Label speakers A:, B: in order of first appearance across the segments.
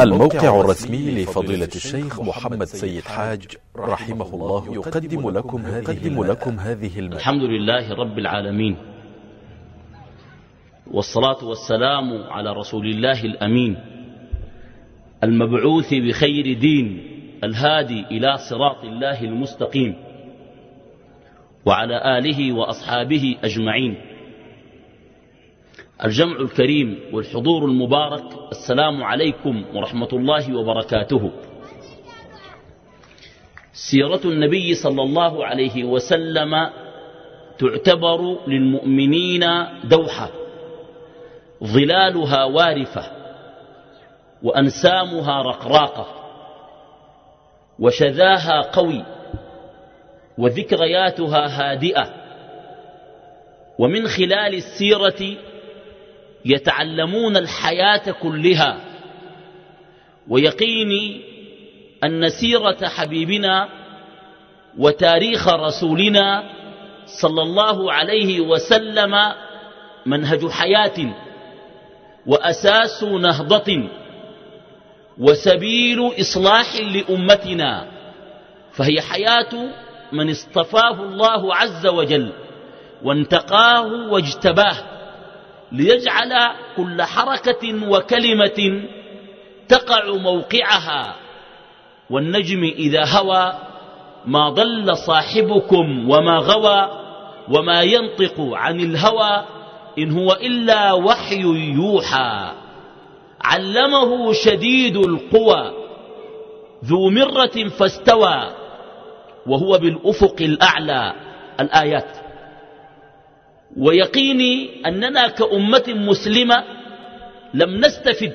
A: الموقع الرسمي لفضيلة الشيخ محمد سيد حاج رحمه الله يقدم لكم يقدم لكم هذه ا
B: الحمد لله رب العالمين. والصلاة والسلام على رسول الله الأمين المبعوث بخير دين الهادي إلى صراط الله المستقيم وعلى آله وأصحابه أجمعين. الجمع الكريم والحضور المبارك السلام عليكم ورحمة الله وبركاته. سيرة النبي صلى الله عليه وسلم تعتبر للمؤمنين دوحة ظلالها وارفة وأنسامها رقراقة وشذاها قوي وذكرياتها هادئة. ومن خلال السيرة يتعلمون الحياة كلها. ويقيني أن سيرة حبيبنا وتاريخ رسولنا صلى الله عليه وسلم منهج حياة وأساس نهضة وسبيل إصلاح لأمتنا فهي حياة من اصطفاه الله عز وجل وانتقاه واجتباه. ليجعل كل حركة وكلمة تقع موقعها. والنجم إذا هوى ما ضل صاحبكم وما غوى وما ينطق عن الهوى إن هو إلا وحي يوحى. علمه شديد القوى ذو مرة فاستوى وهو بالأفق الأعلى. الآيات. ويقيني أننا كأمة مسلمة لم نستفد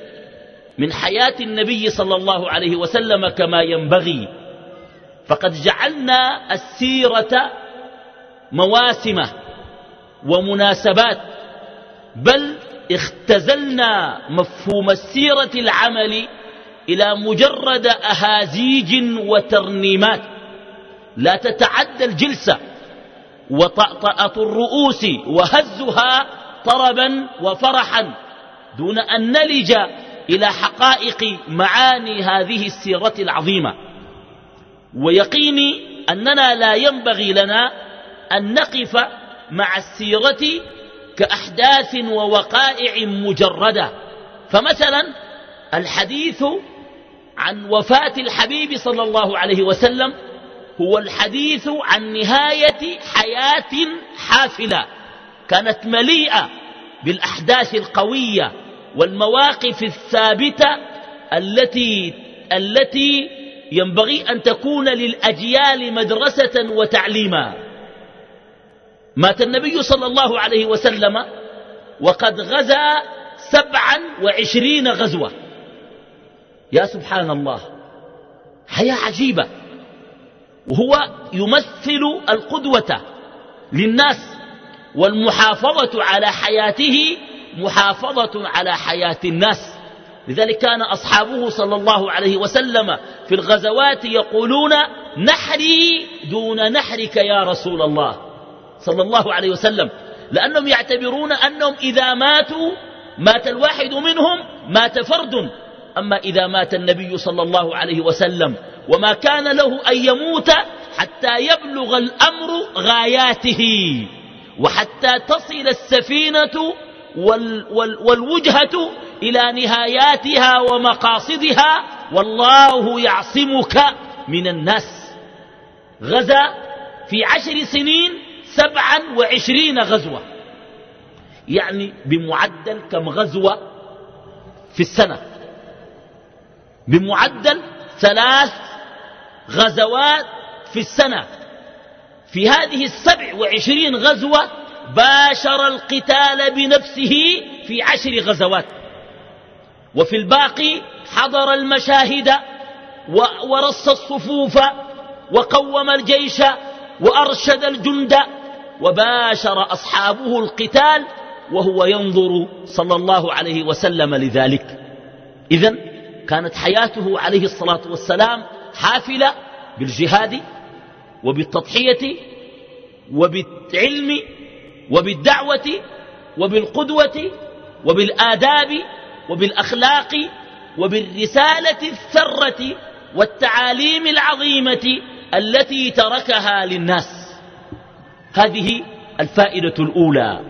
B: من حياة النبي صلى الله عليه وسلم كما ينبغي. فقد جعلنا السيرة مواسم ومناسبات بل اختزلنا مفهوم السيرة العمل إلى مجرد أهازيج وترنيمات. لا تتعدى الجلسة وطأطأة الرؤوس وهزها طربا وفرحا دون أن نلج إلى حقائق معاني هذه السيرة العظيمة. ويقيني أننا لا ينبغي لنا أن نقف مع السيرة كأحداث ووقائع مجردة. فمثلا الحديث عن وفاة الحبيب صلى الله عليه وسلم هو الحديث عن نهاية حياة حافلة كانت مليئة بالأحداث القوية والمواقف الثابتة التي, التي ينبغي أن تكون للأجيال مدرسة وتعليما. مات النبي صلى الله عليه وسلم وقد غزا سبعا وعشرين غزوة. يا سبحان الله حياة عجيبة. وهو يمثل القدوة للناس والمحافظة على حياته محافظة على حياة الناس. لذلك كان أصحابه صلى الله عليه وسلم في الغزوات يقولون نحري دون نحرك يا رسول الله صلى الله عليه وسلم. لأنهم يعتبرون أنهم إذا ماتوا مات الواحد منهم مات فرد. أما إذا مات النبي صلى الله عليه وسلم وما كان له أن يموت حتى يبلغ الأمر غاياته وحتى تصل السفينة وال وال والوجهة إلى نهاياتها ومقاصدها والله يعصمك من الناس. غزا في عشر سنين سبعا وعشرين غزوة. يعني بمعدل كم غزوة في السنة؟ بمعدل ثلاث غزوات في السنة. في هذه السبع وعشرين غزوة باشر القتال بنفسه في عشر غزوات. وفي الباقي حضر المشاهد ورص الصفوف وقوم الجيش وأرشد الجند وباشر أصحابه القتال وهو ينظر صلى الله عليه وسلم لذلك. إذن كانت حياته عليه الصلاة والسلام حافلة بالجهاد وبالتضحية وبالعلم وبالدعوة وبالقدوة وبالآداب وبالأخلاق وبالرسالة الثرة والتعاليم العظيمة التي تركها للناس. هذه الفائدة الأولى.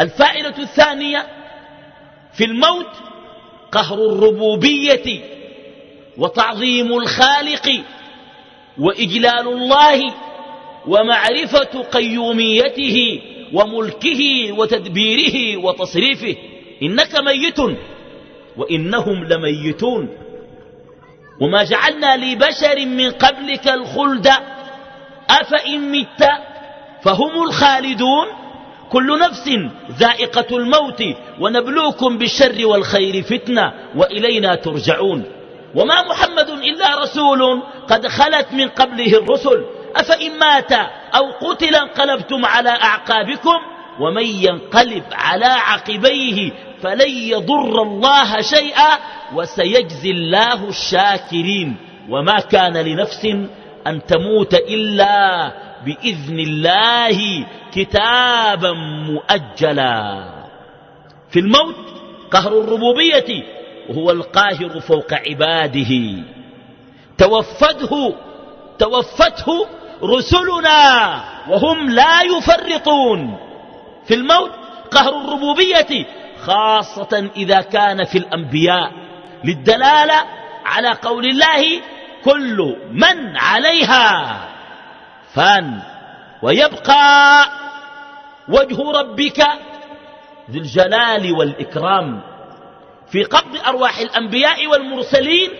B: الفائدة الثانية في الموت قهر الربوبية وتعظيم الخالق وإجلال الله ومعرفة قيوميته وملكه وتدبيره وتصريفه. إنك ميت وإنهم لميتون. وما جعلنا لبشر من قبلك الخلد أفإن مت فهم الخالدون؟ كل نفس ذائقة الموت ونبلوكم بالشر والخير فتنة وإلينا ترجعون. وما محمد إلا رسول قد خلت من قبله الرسل. أفإن مات أو قتل انقلبتم على أعقابكم ومن ينقلب على عقبيه فلن يضر الله شيئا وسيجزي الله الشاكرين. وما كان لنفس أن تموت إلا بإذن الله كتابا مؤجلا. في الموت قهر الربوبية وهو القاهر فوق عباده. توفته توفته رسلنا وهم لا يفرطون. في الموت قهر الربوبية خاصة إذا كان في الأنبياء. للدلالة على قول الله كل من عليها فان ويبقى وجه ربك ذي الجلال والإكرام. في قبض أرواح الأنبياء والمرسلين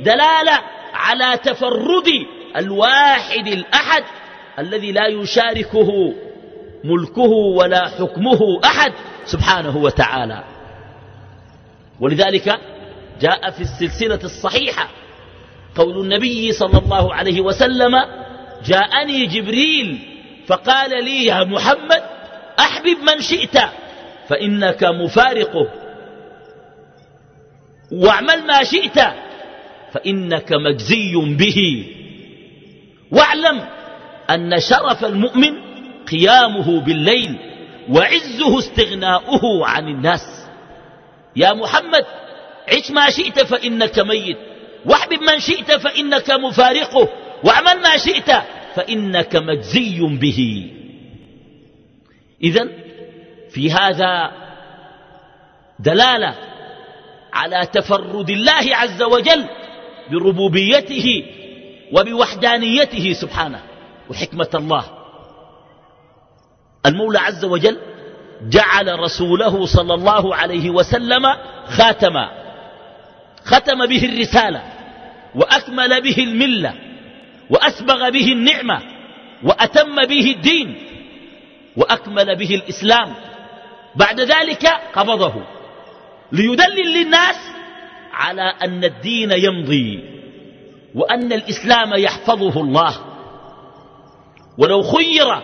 B: دلالة على تفرد الواحد الأحد الذي لا يشاركه ملكه ولا حكمه أحد سبحانه وتعالى. ولذلك جاء في السلسلة الصحيحة قول النبي صلى الله عليه وسلم جاءني جبريل فقال لي يا محمد أحبب من شئت فإنك مفارقه. واعمل ما شئت فإنك مجزي به. واعلم أن شرف المؤمن قيامه بالليل وعزه استغناؤه عن الناس. يا محمد عش ما شئت فإنك ميت. واحبب من شئت فإنك مفارقه. واعمل ما شئت فإنك مجزي به. إذا في هذا دلالة على تفرد الله عز وجل بربوبيته وبوحدانيته سبحانه وحكمة الله. المولى عز وجل جعل رسوله صلى الله عليه وسلم خاتما ختم به الرسالة وأكمل به الملة وأسبغ به النعمة وأتم به الدين وأكمل به الإسلام. بعد ذلك قبضه. ليدلل للناس على أن الدين يمضي وأن الإسلام يحفظه الله. ولو خير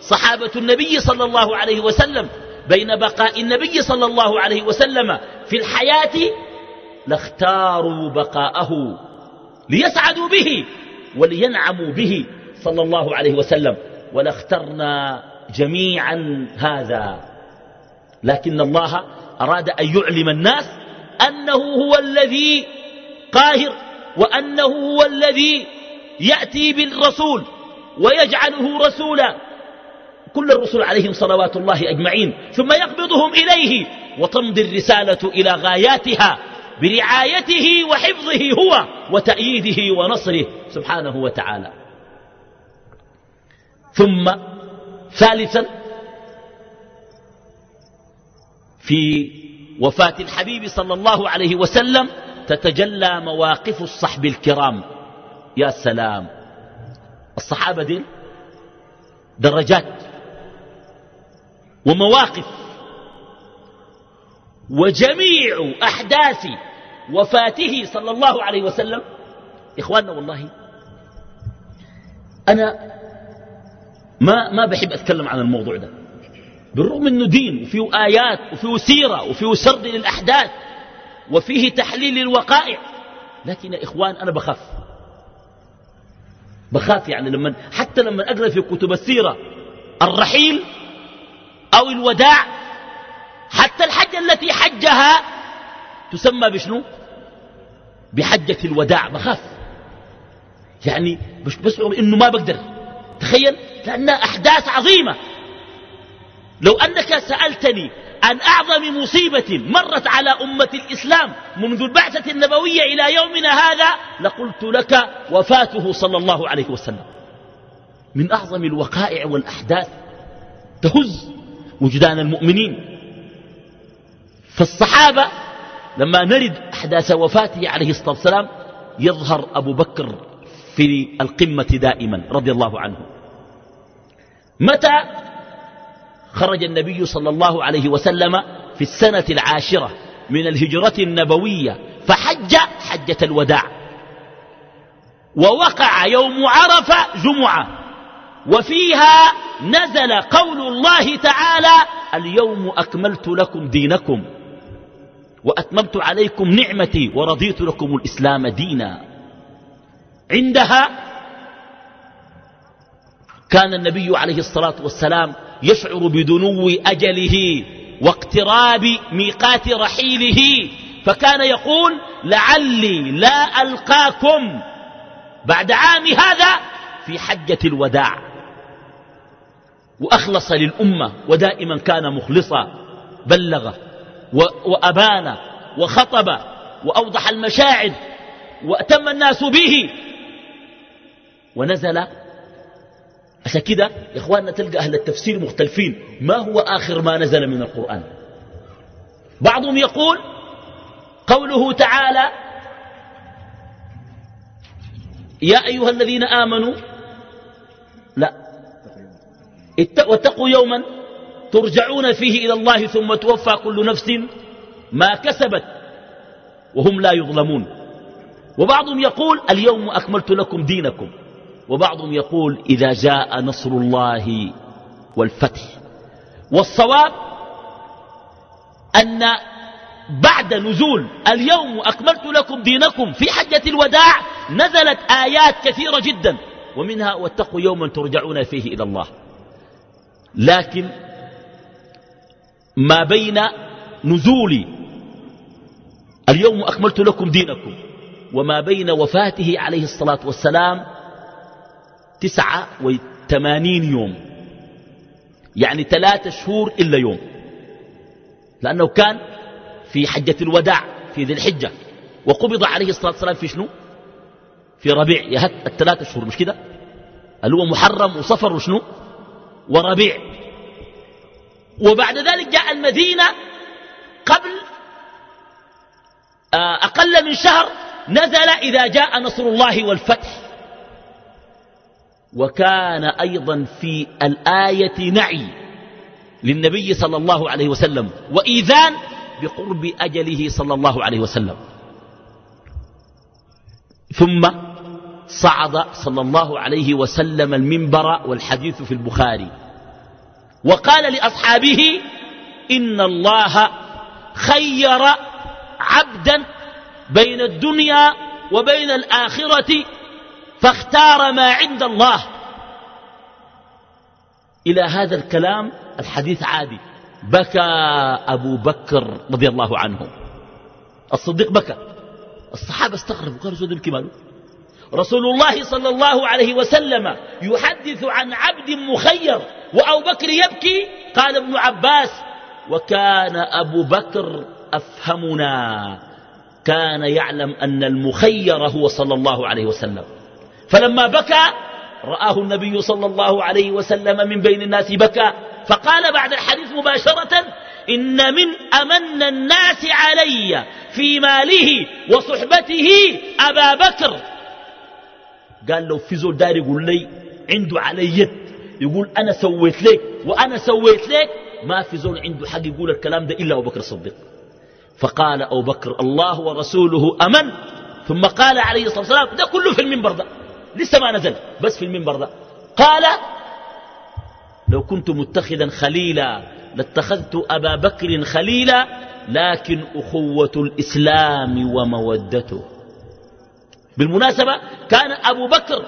B: صحابة النبي صلى الله عليه وسلم بين بقاء النبي صلى الله عليه وسلم في الحياة لاختاروا بقاءه ليسعدوا به ولينعموا به صلى الله عليه وسلم. ولاخترنا جميعا هذا. لكن الله أراد أن يعلم الناس أنه هو الذي قاهر وأنه هو الذي يأتي بالرسول ويجعله رسولا. كل الرسل عليهم صلوات الله أجمعين. ثم يقبضهم إليه وتمضي الرسالة إلى غاياتها برعايته وحفظه هو وتأييده ونصره سبحانه وتعالى. ثم ثالثا في وفاة الحبيب صلى الله عليه وسلم تتجلى مواقف الصحب الكرام. يا سلام الصحابة دي درجات ومواقف وجميع أحداث وفاته صلى الله عليه وسلم. إخواننا والله أنا ما, ما بحب أتكلم عن الموضوع ده. بالرغم أنه دين وفيه آيات وفيه سيرة وفيه سرد للأحداث وفيه تحليل للوقائع. لكن يا إخوان أنا بخاف. بخاف يعني لما حتى لما أقرأ في كتب السيرة الرحيل أو الوداع حتى الحجة التي حجها تسمى بشنو؟ بحجة الوداع. بخاف. يعني بشعر إنه ما بقدر. تخيل؟ لأنها أحداث عظيمة. لو أنك سألتني عن أعظم مصيبة مرت على أمة الإسلام منذ البعثة النبوية إلى يومنا هذا لقلت لك وفاته صلى الله عليه وسلم. من أعظم الوقائع والأحداث تهز وجدان المؤمنين. فالصحابة لما نرد أحداث وفاته عليه الصلاة والسلام يظهر أبو بكر في القمة دائما رضي الله عنه. متى خرج النبي صلى الله عليه وسلم في السنة العاشرة من الهجرة النبوية فحج حجة الوداع. ووقع يوم عرفة جمعة وفيها نزل قول الله تعالى اليوم أكملت لكم دينكم وأتممت عليكم نعمتي ورضيت لكم الإسلام دينا. عندها كان النبي عليه الصلاة والسلام يشعر بدنو أجله واقتراب ميقات رحيله فكان يقول لعلي لا ألقاكم بعد عام هذا في حجة الوداع وأخلص للأمة ودائما كان مخلصا بلغ وأبان وخطب وأوضح المشاعر وأتم الناس به ونزل عشان كده يا إخواننا تلقى أهل التفسير مختلفين. ما هو آخر ما نزل من القرآن؟ بعضهم يقول قوله تعالى يا أيها الذين آمنوا لا واتقوا يوما ترجعون فيه إلى الله ثم توفى كل نفس ما كسبت وهم لا يظلمون. وبعضهم يقول اليوم أكملت لكم دينكم. وبعضهم يقول إذا جاء نصر الله والفتح. والصواب أن بعد نزول اليوم أكملت لكم دينكم في حجة الوداع نزلت آيات كثيرة جدا. ومنها واتقوا يوما ترجعون فيه إلى الله. لكن ما بين نزول اليوم أكملت لكم دينكم وما بين وفاته عليه الصلاة والسلام تسعة وثمانين يوم. يعني ثلاثة شهور إلا يوم. لأنه كان في حجة الوداع في ذي الحجة. وقبض عليه الصلاة والسلام في شنو؟ في ربيع. يهت الثلاثة شهور مش كده؟ اللي هو محرم وصفر وشنو؟ وربيع. وبعد ذلك جاء المدينة قبل آه، أقل من شهر نزل إذا جاء نصر الله والفتح. وكان أيضا في الآية نعي للنبي صلى الله عليه وسلم وإيذان بقرب أجله صلى الله عليه وسلم. ثم صعد صلى الله عليه وسلم المنبر والحديث في البخاري. وقال لأصحابه إن الله خير عبدا بين الدنيا وبين الآخرة فاختار ما عند الله. إلى هذا الكلام الحديث عادي. بكى أبو بكر رضي الله عنه. الصديق بكى. الصحابة استغربوا قالوا سيدنا يبكي ماله رسول الله صلى الله عليه وسلم يحدث عن عبد مخير وأبو بكر يبكي. قال ابن عباس وكان أبو بكر أفهمنا. كان يعلم أن المخير هو صلى الله عليه وسلم. فلما بكى رآه النبي صلى الله عليه وسلم من بين الناس بكى فقال بعد الحديث مباشرة إن من أمن الناس علي في ماله وصحبته أبا بكر. قال لو في زول دار يقول لي عنده علي يد. يقول أنا سويت لك وأنا سويت لك ما في زول عنده حق يقول الكلام ده إلا أبو بكر الصديق. فقال أبو بكر الله ورسوله أمن. ثم قال عليه الصلاة والسلام ده كله في المنبر ده. لسه ما نزل بس في المنبر ده. قال لو كنت متخذا خليلا لاتخذت أبا بكر خليلا لكن أخوة الإسلام ومودته. بالمناسبة كان أبو بكر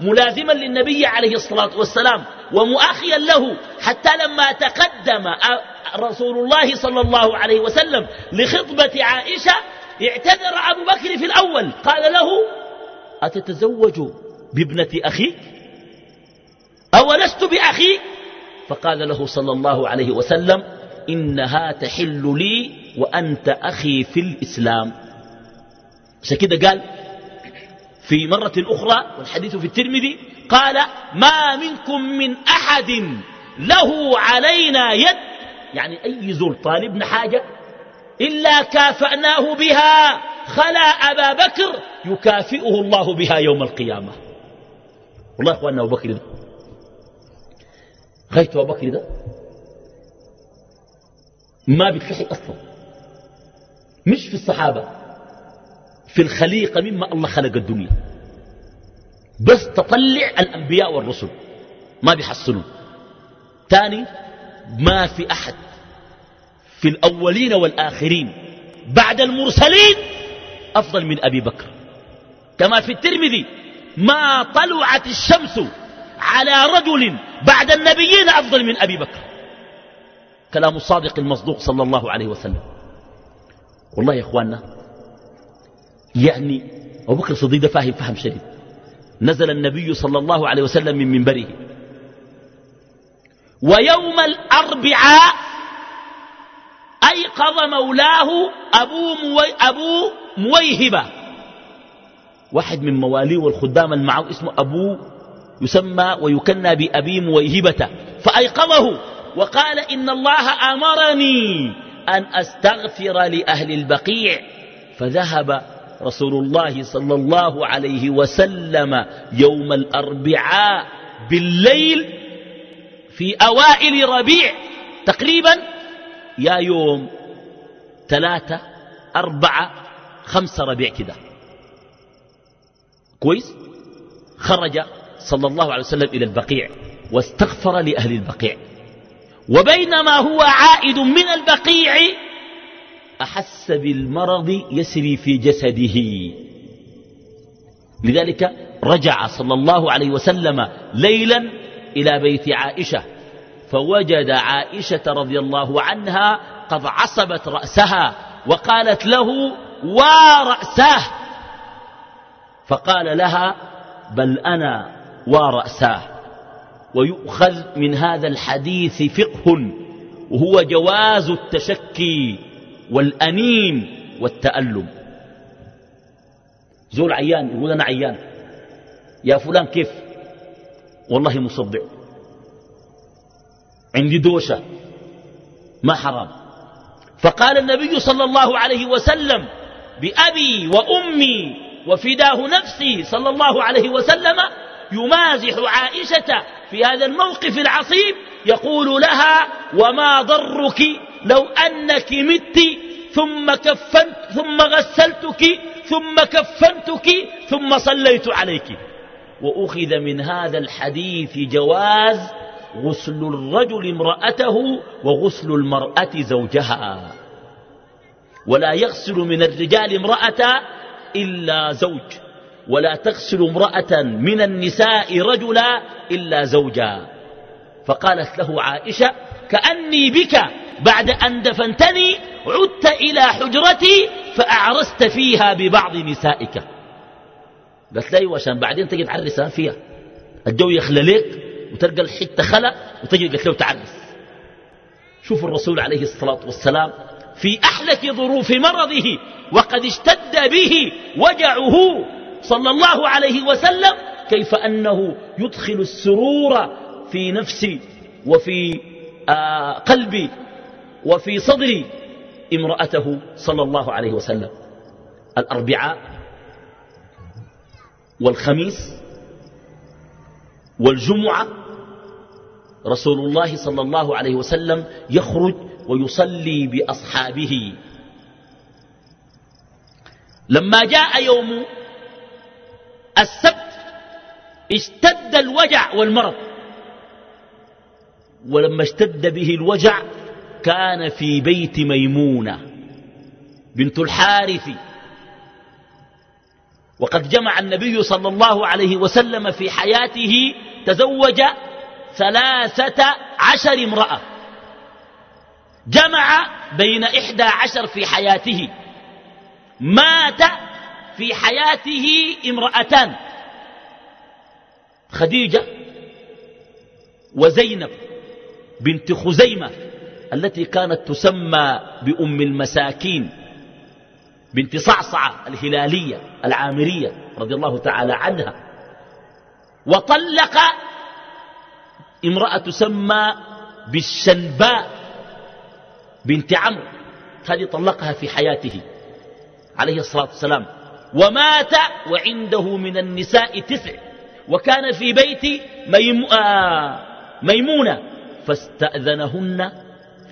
B: ملازما للنبي عليه الصلاة والسلام ومؤخيا له حتى لما تقدم رسول الله صلى الله عليه وسلم لخطبة عائشة اعتذر أبو بكر في الأول. قال له أتتزوج؟ بابنة أخيك أولست بأخيك فقال له صلى الله عليه وسلم إنها تحل لي وأنت أخي في الإسلام. عشان كده قال في مرة أخرى والحديث في الترمذي قال ما منكم من أحد له علينا يد. يعني أي زول طالبنا حاجة إلا كافأناه بها خلا أبا بكر يكافئه الله بها يوم القيامة. والله أخواننا أبو بكر ده غاية أبو بكر ده ما بيتلحق أصلا. مش في الصحابة في الخليقة مما الله خلق الدنيا. بس تطلع الأنبياء والرسل ما بيحصلوا تاني ما في أحد في الأولين والآخرين بعد المرسلين أفضل من أبي بكر. كما في الترمذي ما طلعت الشمس على رجل بعد النبيين أفضل من أبي بكر. كلام الصادق المصدوق صلى الله عليه وسلم. والله يا إخواننا يعني أبو بكر الصديق فاهم فهم شديد. نزل النبي صلى الله عليه وسلم من منبره. ويوم الأربعاء أيقظ مولاه أبو, موي أبو مويهبة. واحد من مواليه والخدام المعه اسمه أبو يسمى ويكنى بأبي مويهبة فأيقظه وقال إن الله أمرني أن أستغفر لأهل البقيع فذهب رسول الله صلى الله عليه وسلم يوم الأربعاء بالليل في أوائل ربيع تقريبا يا يوم ثلاثة أربعة خمسة ربيع كده. كويس؟ خرج صلى الله عليه وسلم إلى البقيع واستغفر لأهل البقيع. وبينما هو عائد من البقيع أحس بالمرض يسري في جسده. لذلك رجع صلى الله عليه وسلم ليلا إلى بيت عائشة فوجد عائشة رضي الله عنها قد عصبت رأسها وقالت له ورأساه فقال لها بل أنا ورأساه ويؤخذ من هذا الحديث فقه وهو جواز التشكي والأنين والتألم. زول عيان يقول أنا عيان. يا فلان كيف؟ والله مصدع عندي دوشة. ما حرام. فقال النبي صلى الله عليه وسلم بأبي وأمي وفداه نفسي صلى الله عليه وسلم يمازح عائشة في هذا الموقف العصيب يقول لها وما ضرك لو أنك مت ثم كفنت ثم غسلتك ثم كفنتك ثم صليت عليك. وأخذ من هذا الحديث جواز غسل الرجل امرأته وغسل المرأة زوجها. ولا يغسل من الرجال امرأة إلا زوج ولا تغسل امرأة من النساء رجلا إلا زوجا. فقالت له عائشة كأني بك بعد أن دفنتني عدت إلى حجرتي فأعرست فيها ببعض نسائك. قالت لا عشان بعدين تجي تعرس فيها. الجو يخلى ليك وتلقى الحتة خلا وتجي قالت له تعرس. شوف الرسول عليه الصلاة والسلام في أحلك ظروف مرضه وقد اشتد به وجعه صلى الله عليه وسلم كيف أنه يدخل السرور في نفسي وفي آه قلبي وفي صدري امرأته صلى الله عليه وسلم. الأربعاء والخميس والجمعة رسول الله صلى الله عليه وسلم يخرج ويصلي بأصحابه. لما جاء يوم السبت اشتد الوجع والمرض. ولما اشتد به الوجع كان في بيت ميمونة بنت الحارث. وقد جمع النبي صلى الله عليه وسلم في حياته تزوج ثلاثة عشر امرأة. جمع بين إحدى عشر في حياته. مات في حياته امرأتان. خديجة وزينب بنت خزيمة التي كانت تسمى بأم المساكين. بنت صعصعة الهلالية العامرية رضي الله تعالى عنها. وطلق امرأة تسمى بالشنباء بنت عمرو هذه طلقها في حياته عليه الصلاة والسلام ومات وعنده من النساء تسع وكان في بيت ميم... آه ميمونة فاستأذنهن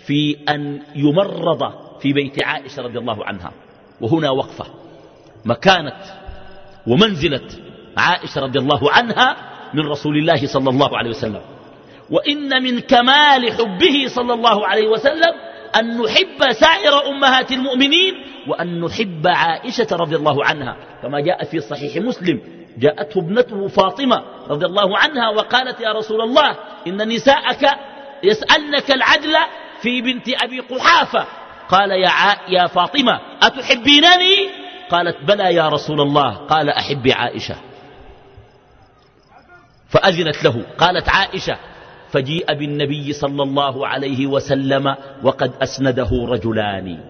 B: في أن يمرض في بيت عائشة رضي الله عنها وهنا وقفة مكانة ومنزلة عائشة رضي الله عنها من رسول الله صلى الله عليه وسلم وإن من كمال حبه صلى الله عليه وسلم أن نحب سائر أمهات المؤمنين وأن نحب عائشة رضي الله عنها. كما جاء في صحيح مسلم جاءته ابنته فاطمة رضي الله عنها وقالت يا رسول الله إن نساءك يسألنك العدل في بنت أبي قحافة. قال يا. يا فاطمة أتحبينني؟ قالت بلى يا رسول الله. قال أحب عائشة. فأذنت له. قالت عائشة فجيء بالنبي صلى الله عليه وسلم وقد أسنده رجلان.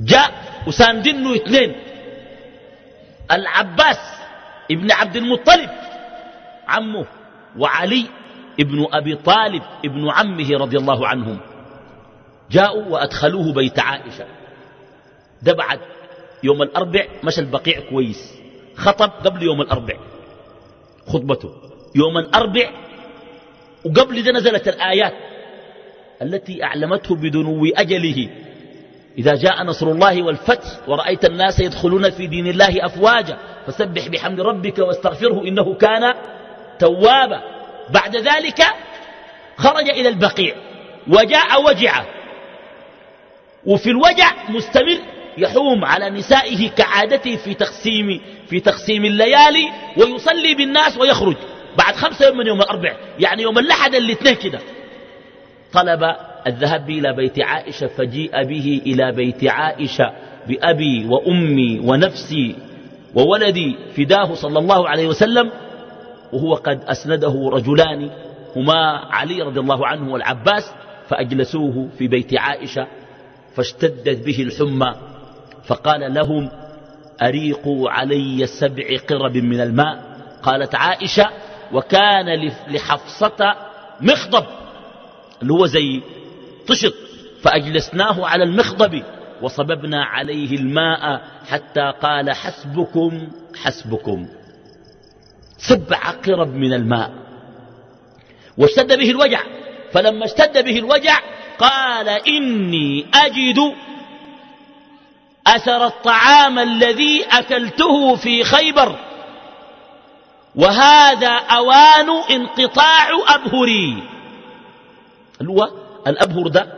B: جاء وساندنه اثنين. العباس ابن عبد المطلب عمه وعلي ابن أبي طالب ابن عمه رضي الله عنهم. جاءوا وأدخلوه بيت عائشة. ده بعد يوم الأربع مشى البقيع كويس. خطب قبل يوم الأربع. خطبته. يوم الأربع وقبل ده نزلت الآيات التي أعلمته بدنو أجله. إذا جاء نصر الله والفتح ورأيت الناس يدخلون في دين الله أفواجا فسبح بحمد ربك واستغفره إنه كان توابا. بعد ذلك خرج إلى البقيع وجاء وجع وفي الوجع مستمر يحوم على نسائه كعادته في تقسيم في تقسيم الليالي ويصلي بالناس ويخرج. بعد خمسة يوم من يوم الأربع يعني يوم اللحد الاثنين كده. طلب الذهاب إلى بيت عائشة فجيء به إلى بيت عائشة بأبي وأمي ونفسي وولدي فداه صلى الله عليه وسلم وهو قد أسنده رجلان هما علي رضي الله عنه والعباس فأجلسوه في بيت عائشة فاشتدت به الحمى فقال لهم أريقوا علي سبع قرب من الماء. قالت عائشة وكان لحفصة مخضب اللي هو زي طشط فأجلسناه على المخضب وصببنا عليه الماء حتى قال حسبكم حسبكم. سبع قرب من الماء. واشتد به الوجع فلما اشتد به الوجع قال إني أجد أثر الطعام الذي أكلته في خيبر. وهذا أوان انقطاع أبهري. اللي هو الأبهر ده؟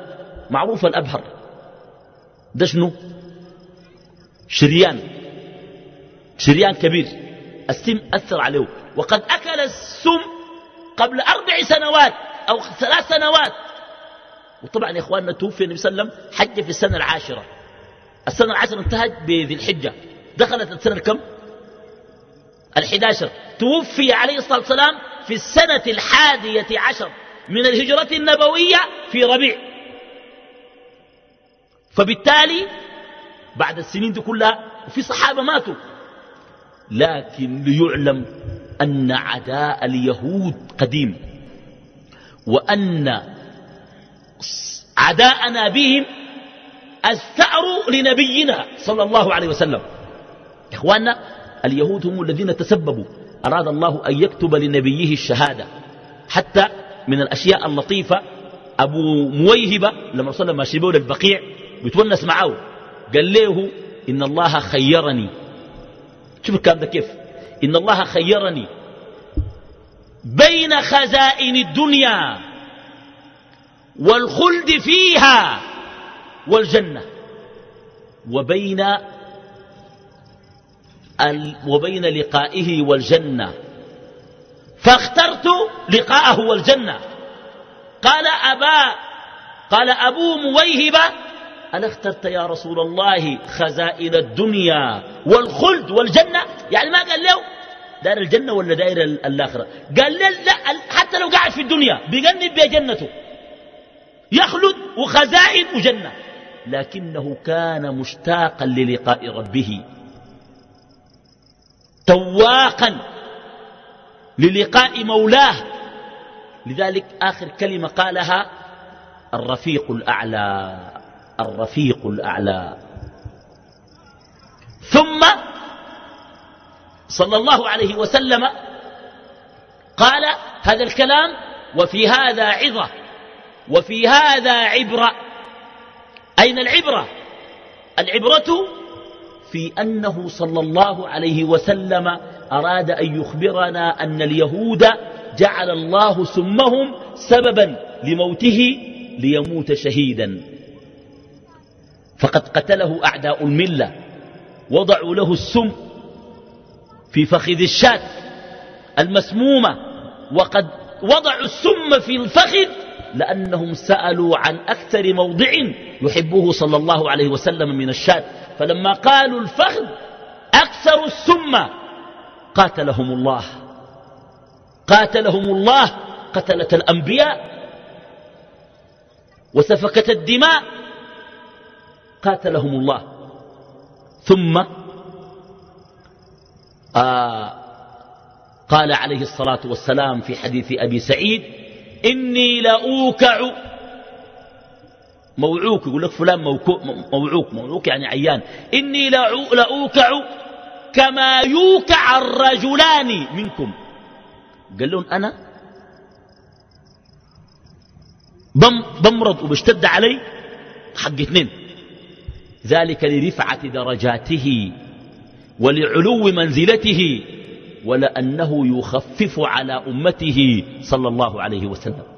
B: معروف الأبهر. ده شنو؟ شريان. شريان كبير. السم أثر عليه. وقد أكل السم قبل أربع سنوات أو ثلاث سنوات. وطبعا يا إخواننا توفي النبي صلى الله عليه وسلم حج في السنة العاشرة. السنة العاشرة انتهت بذي الحجة. دخلت السنة الكم؟ الحداشر. توفي عليه الصلاة والسلام في السنة الحادية عشر من الهجرة النبوية في ربيع. فبالتالي بعد السنين دي كلها وفي صحابة ماتوا. لكن ليعلم أن عداء اليهود قديم وأن عداءنا بهم الثأر لنبينا صلى الله عليه وسلم. إخواننا اليهود هم الذين تسببوا. أراد الله أن يكتب لنبيه الشهادة. حتى من الأشياء اللطيفة أبو مويهبة لما صلى ما شبه للبقيع بيتونس معه. قال له إن الله خيرني. شوف الكلام ده كيف. إن الله خيرني بين خزائن الدنيا والخلد فيها والجنة وبين وبين لقائه والجنة. فاخترت لقاءه والجنة. قال أبا قال أبو مويهبة ألا اخترت يا رسول الله خزائن الدنيا والخلد والجنة. يعني ما قال له دار الجنة ولا دائر الآخرة؟ قال له لا حتى لو قاعد في الدنيا بيجنب بها جنته. يخلد وخزائن وجنة. لكنه كان مشتاقا للقاء ربه. تواقا للقاء مولاه. لذلك آخر كلمة قالها الرفيق الأعلى الرفيق الأعلى. ثم صلى الله عليه وسلم قال هذا الكلام وفي هذا عظة وفي هذا عبرة. أين العبرة؟ العبرة في أنه صلى الله عليه وسلم أراد أن يخبرنا أن اليهود جعل الله سمهم سببا لموته ليموت شهيدا. فقد قتله أعداء الملة وضعوا له السم في فخذ الشاة المسمومة وقد وضعوا السم في الفخذ لأنهم سألوا عن أكثر موضع يحبه صلى الله عليه وسلم من الشاة. فلما قالوا الفخذ أكثر السم قاتلهم الله. قاتلهم الله قتلة الأنبياء وسفكت الدماء قاتلهم الله. ثم آه قال عليه الصلاة والسلام في حديث أبي سعيد إني لأوكع موعوك يقول لك فلان موعوك موعوك يعني عيان. إني لأوكع كما يوكع الرجلان منكم. قال لهم أنا بمرض وبشتد علي حق اثنين. ذلك لرفعة درجاته ولعلو منزلته ولأنه يخفف على أمته صلى الله عليه وسلم.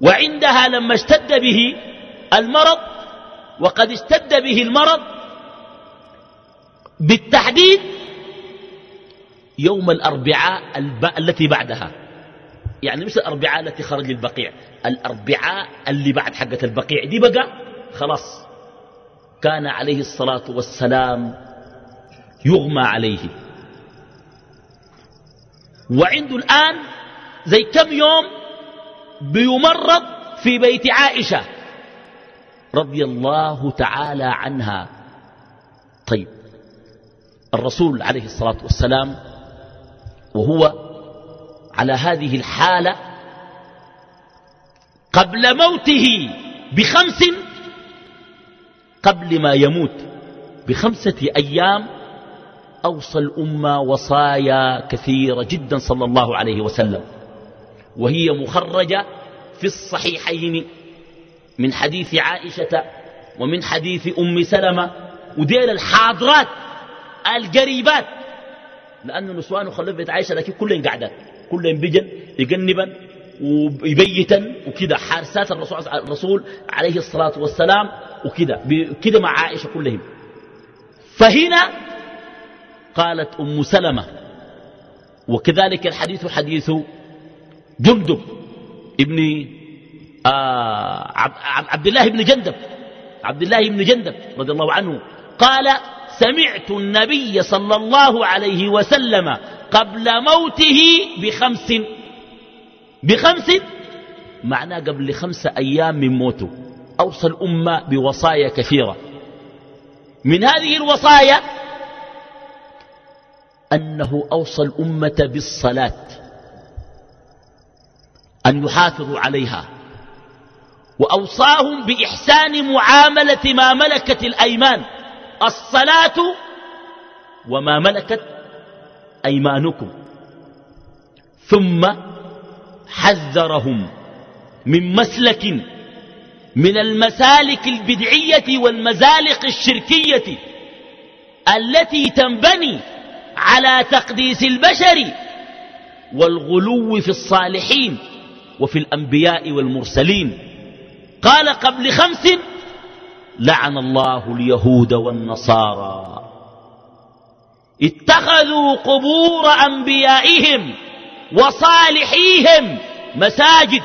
B: وعندها لما اشتد به المرض وقد اشتد به المرض بالتحديد يوم الأربعاء التي بعدها. يعني مش الأربعاء التي خرج للبقيع الأربعاء اللي بعد حقة البقيع. دي بقى خلاص. كان عليه الصلاة والسلام يغمى عليه. وعنده الآن زي كم يوم بيمرض في بيت عائشة. رضي الله تعالى عنها. طيب الرسول عليه الصلاة والسلام وهو على هذه الحالة قبل موته بخمس قبل ما يموت بخمسة أيام أوصى الأمة وصايا كثيرة جدا صلى الله عليه وسلم. وهي مخرجة في الصحيحين من حديث عائشة ومن حديث أم سلمة وديل الحاضرات القريبات لأنه نسوان خلف بيت عائشة لكن كلهم قعدات كلهم بجن يجنبا ويبيتا وكذا حارسات الرسول, الرسول عليه الصلاة والسلام وكذا كذا مع عائشة كلهم. فهنا قالت أم سلمة وكذلك الحديث حديث جندب ابن آه عبد الله بن جندب عبد الله بن جندب رضي الله عنه قال سمعت النبي صلى الله عليه وسلم قبل موته بخمس بخمس معناه قبل خمس أيام من موته أوصى الأمة بوصايا كثيرة. من هذه الوصايا أنه أوصى الأمة بالصلاة. أن يحافظوا عليها. وأوصاهم بإحسان معاملة ما ملكت الأيمان. الصلاة وما ملكت أيمانكم. ثم حذرهم من مسلك من المسالك البدعية والمزالق الشركية التي تنبني على تقديس البشر والغلو في الصالحين. وفي الأنبياء والمرسلين. قال قبل خمس لعن الله اليهود والنصارى. اتخذوا قبور أنبيائهم وصالحيهم مساجد.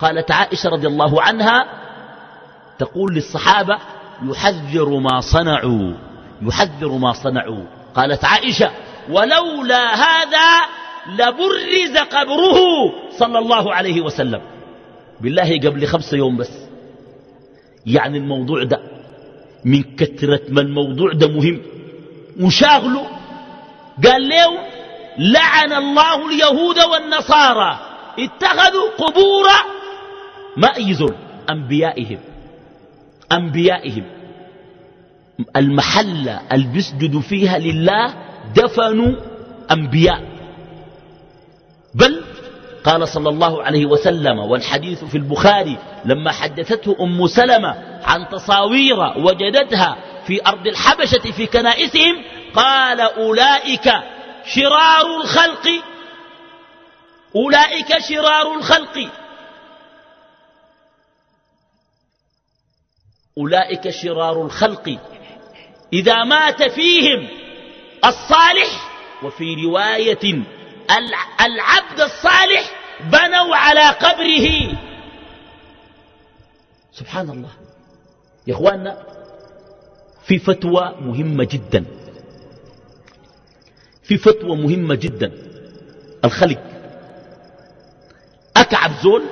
B: قالت عائشة رضي الله عنها تقول للصحابة يحذر ما صنعوا يحذر ما صنعوا. قالت عائشة ولولا هذا لبرز قبره صلى الله عليه وسلم. بالله قبل خمسة يوم بس. يعني الموضوع ده من كثرة ما الموضوع ده مهم. وشاغله. قال له لعن الله اليهود والنصارى. اتخذوا قبور ما يزول أنبيائهم. أنبيائهم. المحلة اللي بيسجدوا فيها لله دفنوا أنبياء. قال صلى الله عليه وسلم والحديث في البخاري لما حدثته أم سلمة عن تصاوير وجدتها في أرض الحبشة في كنائسهم قال أولئك شرار الخلق أولئك شرار الخلق. أولئك شرار الخلق. إذا مات فيهم الصالح وفي رواية العبد الصالح بنوا على قبره. سبحان الله يا إخواننا في فتوى مهمة جدا. في فتوى مهمة جدا. الخلق أكعب زول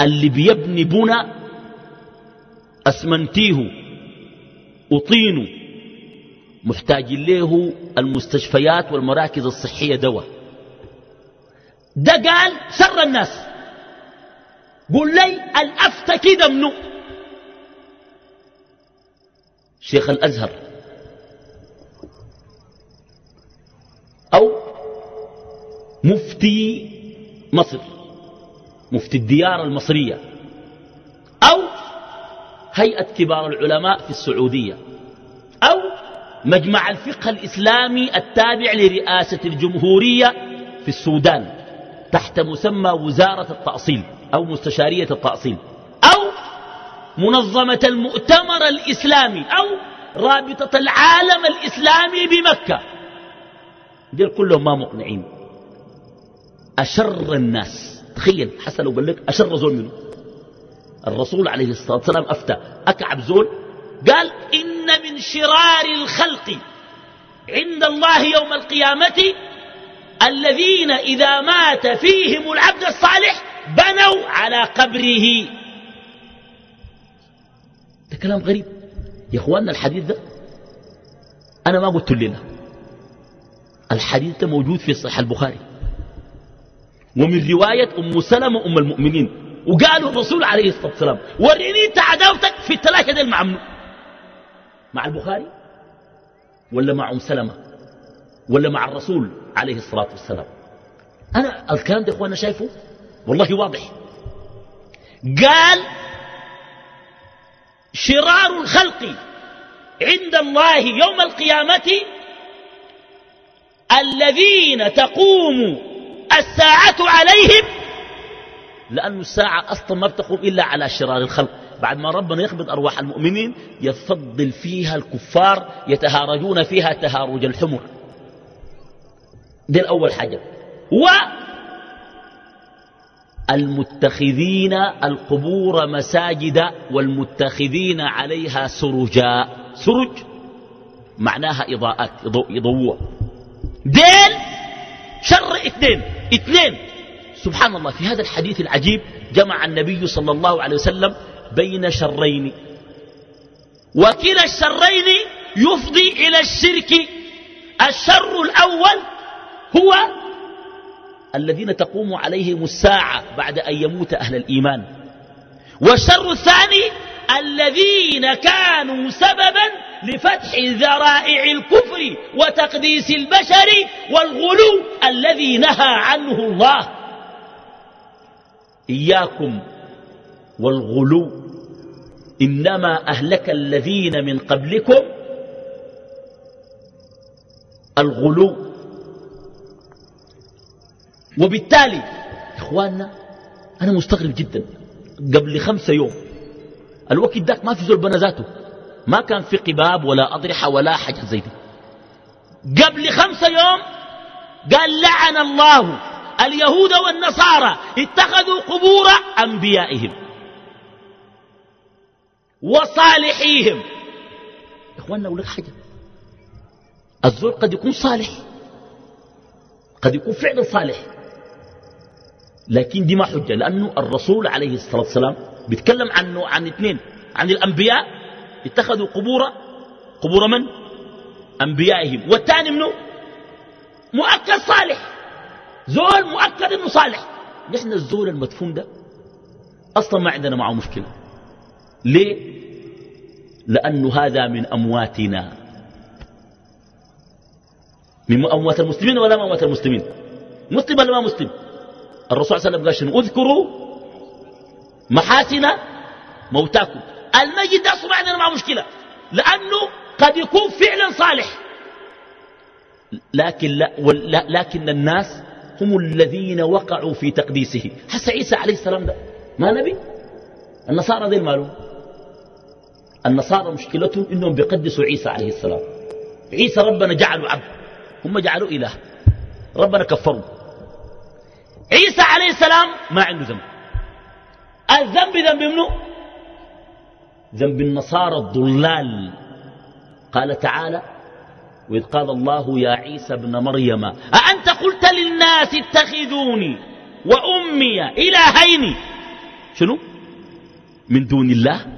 B: اللي بيبني بنا أسمنتيه وطينه محتاج له المستشفيات والمراكز الصحية دواء. ده قال سر الناس. قل لي الأفتة كده منه شيخ الأزهر. أو مفتي مصر. مفتي الديار المصرية. أو هيئة كبار العلماء في السعودية. أو مجمع الفقه الإسلامي التابع لرئاسة الجمهورية في السودان تحت مسمى وزارة التأصيل أو مستشارية التأصيل أو منظمة المؤتمر الإسلامي أو رابطة العالم الإسلامي بمكة. دول كلهم ما مقنعين. أشر الناس. تخيل حسن لو لك أشر زول منه الرسول عليه الصلاة والسلام أفتى. أكعب زول؟ قال شرار الخلق عند الله يوم القيامة الذين إذا مات فيهم العبد الصالح بنوا على قبره. ده كلام غريب. يا إخواننا الحديث ده أنا ما قلت لنا الحديث ده موجود في صحيح البخاري. ومن رواية أم سلمة أم المؤمنين وقالوا الرسول عليه الصلاة والسلام وريني انت عداوتك في الثلاثة دي مع البخاري ولا مع أم سلمة ولا مع الرسول عليه الصلاة والسلام؟ أنا الكلام ده إخوانا شايفه؟ والله واضح. قال شرار الخلق عند الله يوم القيامة الذين تقوم الساعة عليهم لأن الساعة أصلا ما بتقوم إلا على شرار الخلق. بعد ما ربنا يقبض أرواح المؤمنين يفضل فيها الكفار يتهارجون فيها تهارج الحمر. دي الأول حاجة. و المتخذين القبور مساجد والمتخذين عليها سرجا. سرج معناها إضاءات يضوء. دين شر اثنين. اثنين. سبحان الله في هذا الحديث العجيب جمع النبي صلى الله عليه وسلم بين شرين. وكلا الشرين يفضي إلى الشرك. الشر الأول هو الذين تقوم عليهم الساعة بعد أن يموت أهل الإيمان. والشر الثاني الذين كانوا سببا لفتح ذرائع الكفر وتقديس البشر والغلو الذي نهى عنه الله. إياكم والغلو إنما أهلك الذين من قبلكم الغلو. وبالتالي إخواننا أنا مستغرب جدا. قبل خمسة يوم الوقت ذاك ما في زول بنا ذاته. ما كان في قباب ولا أضرحة ولا حاجة زي دي. قبل خمسة يوم قال لعن الله اليهود والنصارى اتخذوا قبور أنبيائهم. وصالحيهم. إخواننا أقول لك حاجة. الزول قد يكون صالح قد يكون فعلا صالح لكن دي ما حجة لأنه الرسول عليه الصلاة والسلام بيتكلم عنه عن اثنين عن الأنبياء اتخذوا قبور قبور من؟ أنبيائهم. والثاني منه مؤكد صالح. زول مؤكد إنه صالح. نحن الزول المدفون ده أصلا ما عندنا معه مشكلة. ليه؟ لأنه هذا من أمواتنا. من أموات المسلمين ولا أموات المسلمين؟ مسلم ولا ما مسلم؟ الرسول صلى الله عليه وسلم قال اذكروا محاسن موتاكم. الميت ده عندنا معه مشكلة لأنه قد يكون فعلا صالح. لكن, لا لكن الناس هم الذين وقعوا في تقديسه. حس عيسى عليه السلام ده ما نبي؟ النصارى ذي المعلوم النصارى مشكلتهم إنهم بيقدسوا عيسى عليه السلام. عيسى ربنا جعله عبد هم جعلوا إله. ربنا كفروا عيسى عليه السلام ما عنده ذنب. الذنب ذنب منه ذنب النصارى الضلال. قال تعالى وإذ قال الله يا عيسى ابن مريم أأنت قلت للناس اتخذوني وأمي إلهين؟ شنو؟ من دون الله؟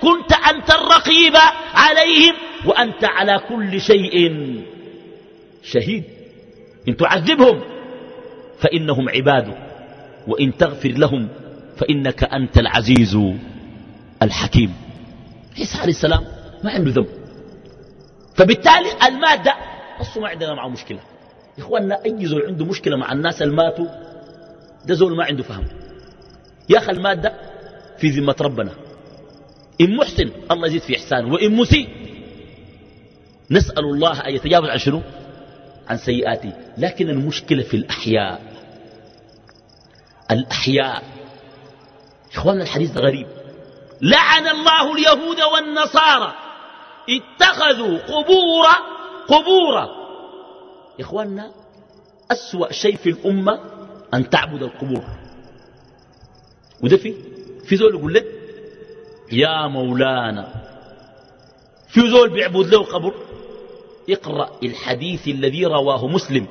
B: كنت أنت الرقيب عليهم وأنت على كل شيء شهيد. إن تعذبهم فإنهم عبادك وإن تغفر لهم فإنك أنت العزيز الحكيم. عيسى عليه السلام ما عنده ذنب. فبالتالي المادة أصلا ما عندنا معه مشكلة. يا إخواننا أي زول عنده مشكلة مع الناس الماتوا ده زول ما عنده فهم. يا أخي المادة في ذمة ربنا. إن محسن الله يزيد في إحسان وإن مسيء نسأل الله أن يتجاوز عن شنو؟ عن سيئاته. لكن المشكلة في الأحياء. الأحياء. إخواننا الحديث غريب. لعن الله اليهود والنصارى. اتخذوا قبور قبور. إخواننا أسوأ شيء في الأمة أن تعبد القبور. وده في في زول يقول لك يا مولانا في زول بيعبد له قبر اقرأ الحديث الذي رواه مسلم.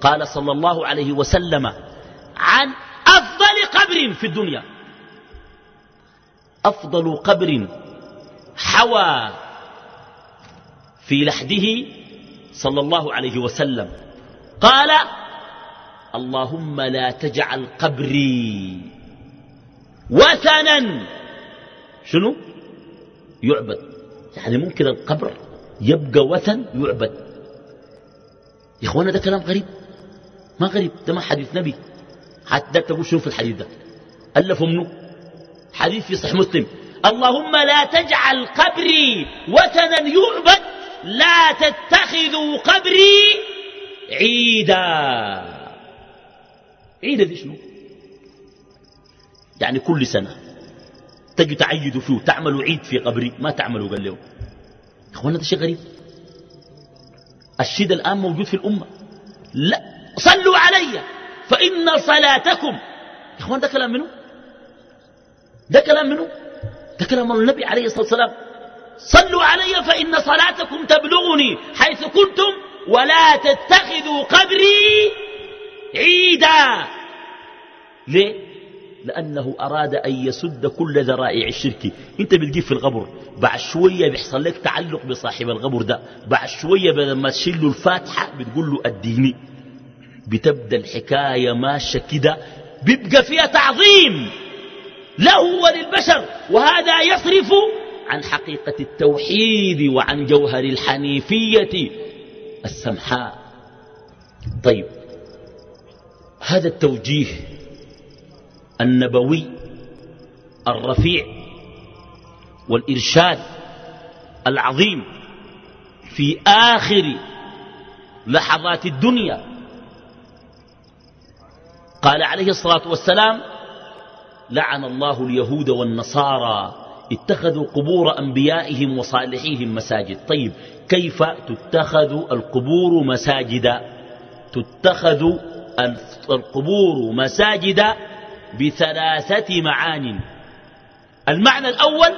B: قال صلى الله عليه وسلم عن أفضل قبر في الدنيا. أفضل قبر حوى في لحده صلى الله عليه وسلم. قال اللهم لا تجعل قبري وثنا شنو؟ يعبد. يعني ممكن القبر يبقى وثن يعبد. يا إخوانا ده كلام غريب. ما غريب ده ما حديث نبي. حتى تقول شنو في الحديث ده؟ ألفوا منه. حديث في صحيح مسلم. اللهم لا تجعل قبري وثنا يعبد لا تتخذوا قبري عيدا. عيدا دي شنو؟ يعني كل سنة. تجي تعيدوا فيه تعملوا عيد في قبري. ما تعملوا؟ قال له. أخوانا ده شيء غريب. الشيء الآن موجود في الأمة. لا صلوا علي فإن صلاتكم. أخوان ده كلام منه ده كلام منه ده كلام النبي عليه الصلاة والسلام. صلوا علي فإن صلاتكم تبلغني حيث كنتم ولا تتخذوا قبري عيدا. ليه؟ لأنه أراد أن يسد كل ذرائع الشرك. أنت بتجيب في القبر بعد شوية بيحصل لك تعلق بصاحب القبر ده بعد شوية بدل ما تشيل له الفاتحة بتقول له أديني. بتبدأ الحكاية ماشية كده بيبقى فيها تعظيم. له وللبشر وهذا يصرف عن حقيقة التوحيد وعن جوهر الحنيفية السمحاء. طيب هذا التوجيه النبوي الرفيع والإرشاد العظيم في آخر لحظات الدنيا. قال عليه الصلاة والسلام لعن الله اليهود والنصارى اتخذوا قبور أنبيائهم وصالحيهم مساجد. طيب كيف تتخذ القبور مساجدا تتخذ القبور مساجد بثلاثة معان. المعنى الأول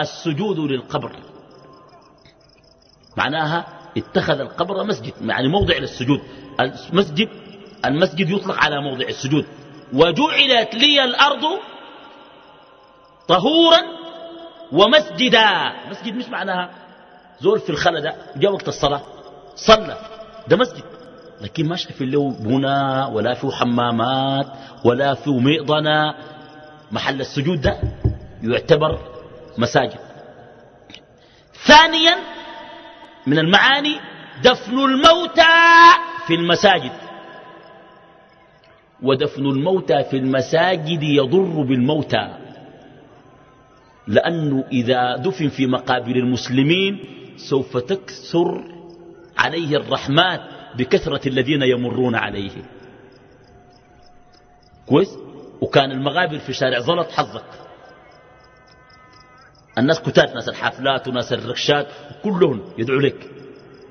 B: السجود للقبر. معناها اتخذ القبر مسجد يعني موضع للسجود. المسجد المسجد يطلق على موضع السجود. وجعلت لي الأرض طهورا ومسجدا. مسجد مش معناها زور في الخلدة جاء وقت الصلاة صلى. ده مسجد. لكن ما شايف له بناء ولا فيه حمامات ولا فيه مئضنة محل السجود ده يعتبر مساجد. ثانيا من المعاني دفن الموتى في المساجد. ودفن الموتى في المساجد يضر بالموتى. لأنه إذا دفن في مقابر المسلمين سوف تكثر عليه الرحمات. بكثرة الذين يمرون عليه. كويس؟ وكان المغابر في شارع زلط حظك. الناس كتات ناس الحافلات وناس الركشات كلهم يدعوا لك.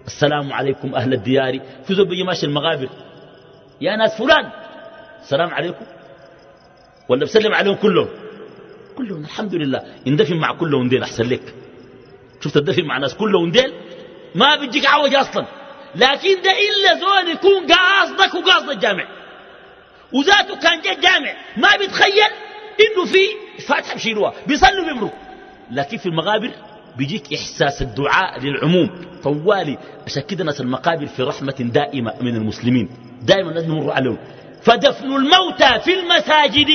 B: السلام عليكم أهل الديار. في بيجي ماشي المغابر. يا ناس فلان السلام عليكم. ولا بسلم عليهم كلهم. كلهم الحمد لله. اندفن مع كلهم ديل أحسن لك. شفت الدفن مع ناس كلهم ديل؟ ما بيجيك عوج أصلا. لكن ده إلا زول يكون قاصدك وقاصد الجامع وذاته كان جاء الجامع ما بيتخيل إنه في فاتحة بشيلوها بيصلوا بيمروا. لكن في المغابر بيجيك إحساس الدعاء للعموم. طوالي عشان كده ناس المقابر في رحمة دائمة من المسلمين. دائما لازم نمر عليهم. فدفن الموتى في المساجد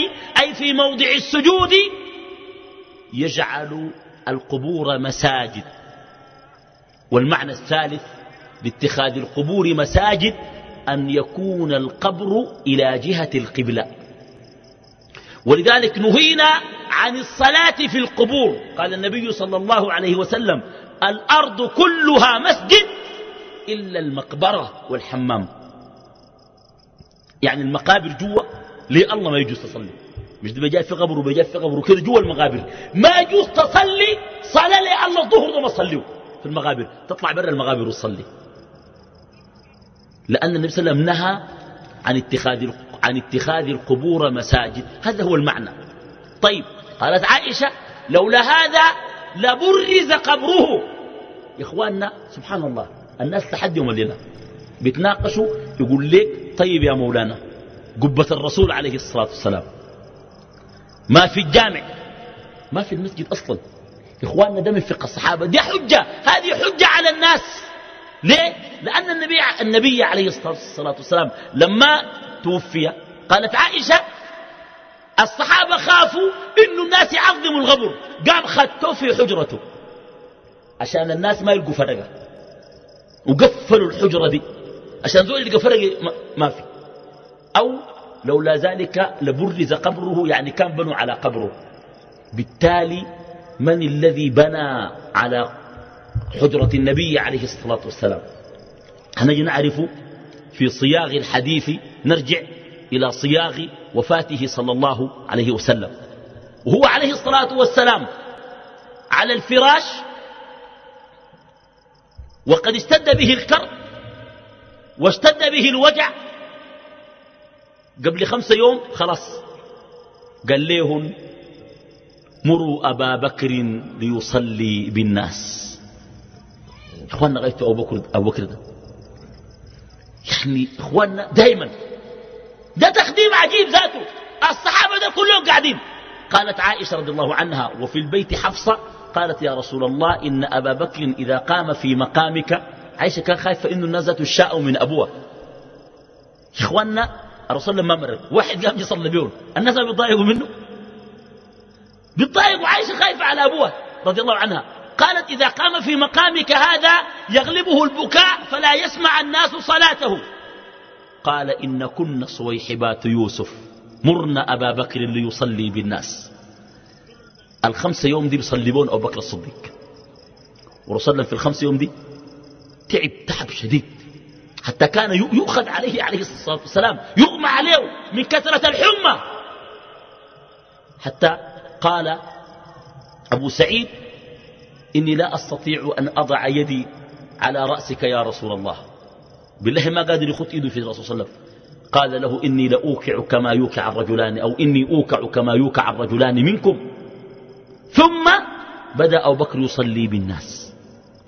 B: أي في موضع السجود يجعل القبور مساجد. والمعنى الثالث لاتخاذ القبور مساجد أن يكون القبر إلى جهة القبلة. ولذلك نهينا عن الصلاة في القبور. قال النبي صلى الله عليه وسلم الأرض كلها مسجد إلا المقبرة والحمام. يعني المقابر جوا ليه الله ما يجوز تصلي؟ مش دي بجاء في قبر وبجاء في قبر وكده جوا المقابر. ما يجوز تصلي صلاة ليه الله الظهر ده ما في المقابر. تطلع برا المقابر وتصلي. لأن النبي صلى الله عليه وسلم نهى عن اتخاذ عن اتخاذ القبور مساجد. هذا هو المعنى. طيب قالت عائشة لولا هذا لبرز قبره. يا إخواننا سبحان الله الناس لحد يوم الليلة بيتناقشوا يقول لك طيب يا مولانا قبة الرسول عليه الصلاة والسلام. ما في الجامع. ما في المسجد أصلا. إخواننا ده من الصحابة. دي حجة. هذه حجة على الناس. ليه؟ لأن النبي, النبي عليه الصلاة والسلام لما توفي قالت عائشة الصحابة خافوا إنه الناس يعظموا الغبر قام خدته في حجرته. عشان الناس ما يلقوا فرقة. وقفلوا الحجرة دي. عشان زول يلقى فرقة ما في. أو لولا ذلك لبرز قبره يعني كان بنوا على قبره. بالتالي من الذي بنى على حجرة النبي عليه الصلاة والسلام. هنجي نعرف في صياغ الحديث نرجع إلى صياغ وفاته صلى الله عليه وسلم. وهو عليه الصلاة والسلام على الفراش وقد اشتد به الكرب واشتد به الوجع. قبل خمسة يوم خلاص قال لهم مروا أبا بكر ليصلي بالناس. إخواننا غيرت أبو بكر, أبو بكر ده. يعني إخواننا دائما ده تخديم عجيب ذاته. الصحابة ده كلهم قاعدين. قالت عائشة رضي الله عنها وفي البيت حفصة قالت يا رسول الله إن أبا بكر إذا قام في مقامك. عائشة كان خايفة إنه الناس تشاء من أبوها. إخواننا الرسول لما مر واحد قام يصلي بيهم الناس ما بيضايقوا منه. بيضايقوا عائشة خايفة على أبوها رضي الله عنها. قالت إذا قام في مقامك هذا يغلبه البكاء فلا يسمع الناس صلاته. قال إن كن صويحبات يوسف مرن أبا بكر ليصلي بالناس. الخمسة يوم دي بيصلبون أبو بكر الصديق. ورسول في الخمس يوم دي تعب تعب شديد. حتى كان يؤخذ عليه عليه الصلاة والسلام يغمى عليه من كثرة الحمى. حتى قال أبو سعيد إني لا أستطيع أن أضع يدي على رأسك يا رسول الله. بالله ما قادر يخط إيده في الرسول صلى الله عليه وسلم. قال له إني لأوكع كما يوكع الرجلان أو إني أوكع كما يوكع الرجلان منكم. ثم بدأ أبو بكر يصلي بالناس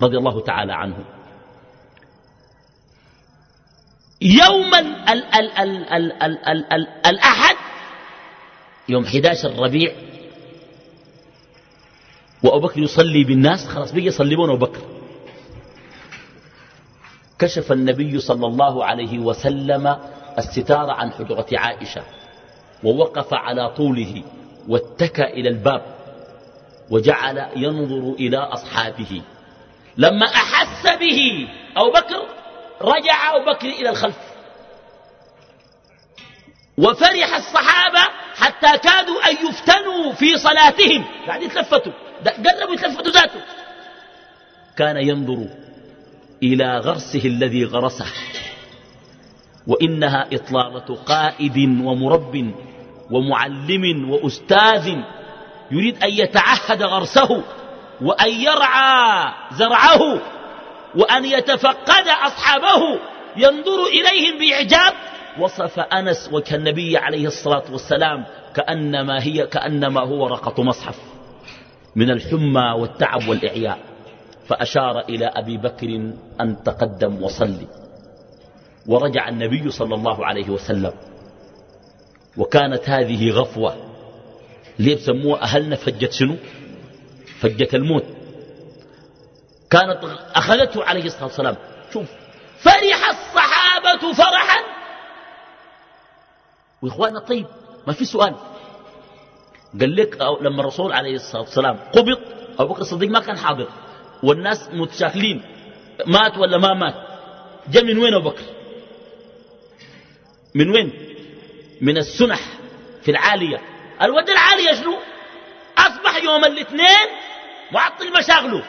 B: رضي الله تعالى عنه. يوم ال ال ال ال ال ال الأحد يوم 11 ربيع وأبو بكر يصلي بالناس خلاص بيجي يصلبون أبو بكر. كشف النبي صلى الله عليه وسلم الستار عن حجرة عائشة ووقف على طوله واتكى إلى الباب وجعل ينظر إلى أصحابه. لما أحس به أبو بكر رجع أبو بكر إلى الخلف. وفرح الصحابة حتى كادوا أن يفتنوا في صلاتهم. قاعدين يتلفتوا قربوا يتلفتوا ذاته. كان ينظر إلى غرسه الذي غرسه. وإنها إطلالة قائد ومرب ومعلم وأستاذ يريد أن يتعهد غرسه وأن يرعى زرعه وأن يتفقد أصحابه. ينظر إليهم بإعجاب. وصف أنس وكالنبي عليه الصلاة والسلام كأنما, هي كأنما هو رقة مصحف. من الحمى والتعب والإعياء فأشار إلى أبي بكر أن تقدم وصلي. ورجع النبي صلى الله عليه وسلم. وكانت هذه غفوة. ليه بسموها أهلنا فجة شنو؟ فجة الموت. كانت أخذته عليه الصلاة والسلام. شوف فرح الصحابة فرحا. وإخوانا طيب ما في سؤال. قال لك لما الرسول عليه الصلاة والسلام قبض أبو بكر الصديق ما كان حاضر والناس متشاكلين مات ولا ما مات؟ جاء من وين أبو بكر؟ من وين؟ من السنح في العالية. الود العالية شنو؟ أصبح يوم الاثنين معطل مشاغله.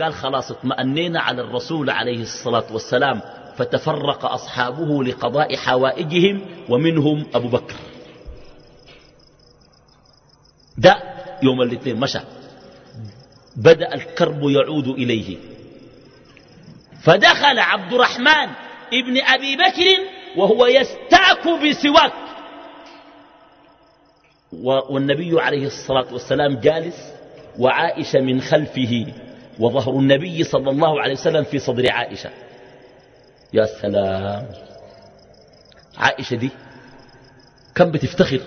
B: قال خلاص اطمأنينا على الرسول عليه الصلاة والسلام فتفرق أصحابه لقضاء حوائجهم ومنهم أبو بكر. ده يوم الاثنين مشى. بدأ الكرب يعود إليه. فدخل عبد الرحمن ابن أبي بكر وهو يستاك بسواك. والنبي عليه الصلاة والسلام جالس وعائشة من خلفه وظهر النبي صلى الله عليه وسلم في صدر عائشة. يا سلام. عائشة دي كم بتفتخر؟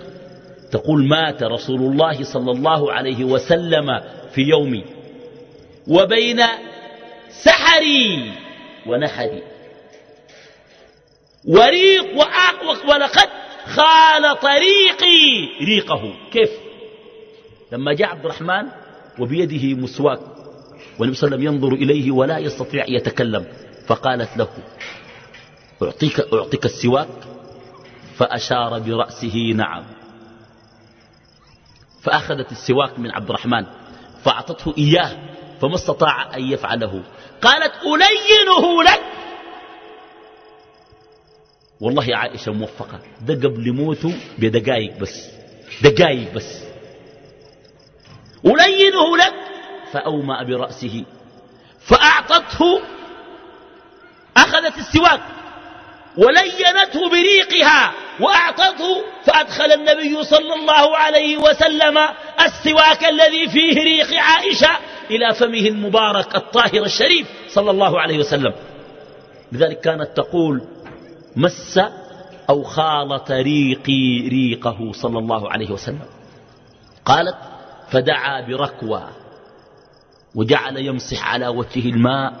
B: تقول مات رسول الله صلى الله عليه وسلم في يومي. وبين سحري ونحري. وريق ولقد خال طريقي ريقه. كيف؟ لما جاء عبد الرحمن وبيده مسواك والنبي صلى الله عليه وسلم ينظر إليه ولا يستطيع يتكلم فقالت له أعطيك, أعطيك السواك؟ فأشار برأسه نعم. فأخذت السواك من عبد الرحمن فأعطته إياه فما استطاع أن يفعله. قالت ألينه لك. والله يا عائشة موفقة ده قبل موته بدقائق بس دقائق بس. ألينه لك. فأومأ برأسه فأعطته أخذت السواك ولينته بريقها. وأعطته فأدخل النبي صلى الله عليه وسلم السواك الذي فيه ريق عائشة إلى فمه المبارك الطاهر الشريف صلى الله عليه وسلم. لذلك كانت تقول مس أو خالط ريقي ريقه صلى الله عليه وسلم. قالت فدعا بركوى وجعل يمسح على وجهه الماء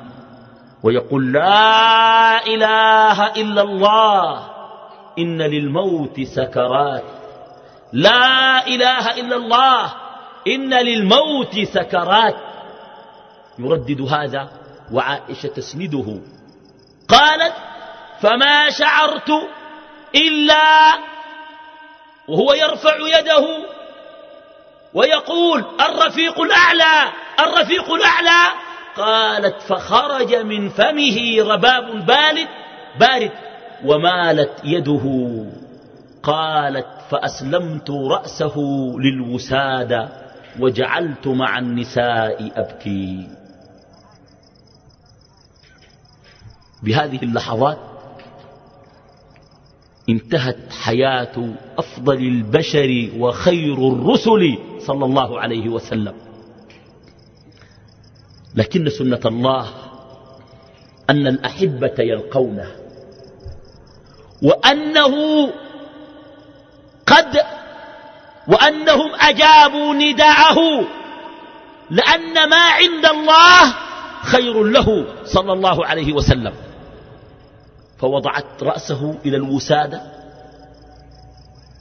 B: ويقول لا إله إلا الله. إن للموت سكرات. لا إله إلا الله. إن للموت سكرات. يردد هذا وعائشة تسنده. قالت فما شعرت إلا وهو يرفع يده ويقول الرفيق الأعلى الرفيق الأعلى. قالت فخرج من فمه رباب بارد بارد. ومالت يده. قالت فأسلمت رأسه للوسادة وجعلت مع النساء أبكي. بهذه اللحظات انتهت حياة أفضل البشر وخير الرسل صلى الله عليه وسلم. لكن سنة الله أن الأحبة يلقونه. وأنه قد وأنهم أجابوا نداءه لأن ما عند الله خير له صلى الله عليه وسلم. فوضعت رأسه إلى الوسادة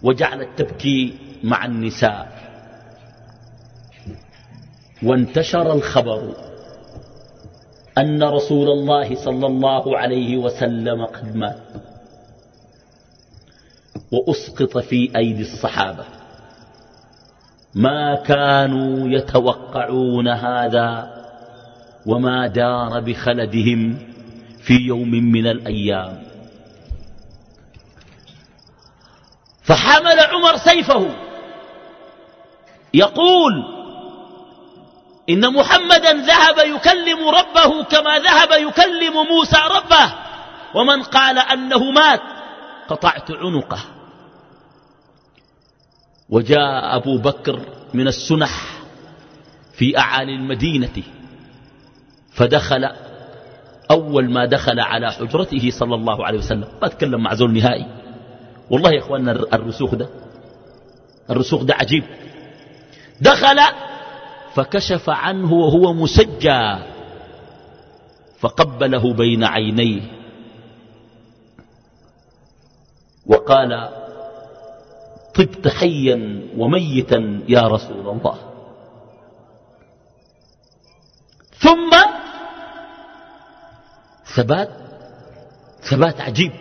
B: وجعلت تبكي مع النساء. وانتشر الخبر أن رسول الله صلى الله عليه وسلم قد مات. وأسقط في أيدي الصحابة. ما كانوا يتوقعون هذا وما دار بخلدهم في يوم من الأيام. فحمل عمر سيفه. يقول إن محمدا ذهب يكلم ربه كما ذهب يكلم موسى ربه. ومن قال أنه مات قطعت عنقه. وجاء أبو بكر من السنح في أعالي المدينة فدخل أول ما دخل على حجرته صلى الله عليه وسلم. ما تكلم مع زول نهائي. والله يا إخواننا الرسوخ ده الرسوخ ده عجيب. دخل فكشف عنه وهو مسجى فقبله بين عينيه. وقال طبت حيا وميتا يا رسول الله. ثم ثبات ثبات عجيب.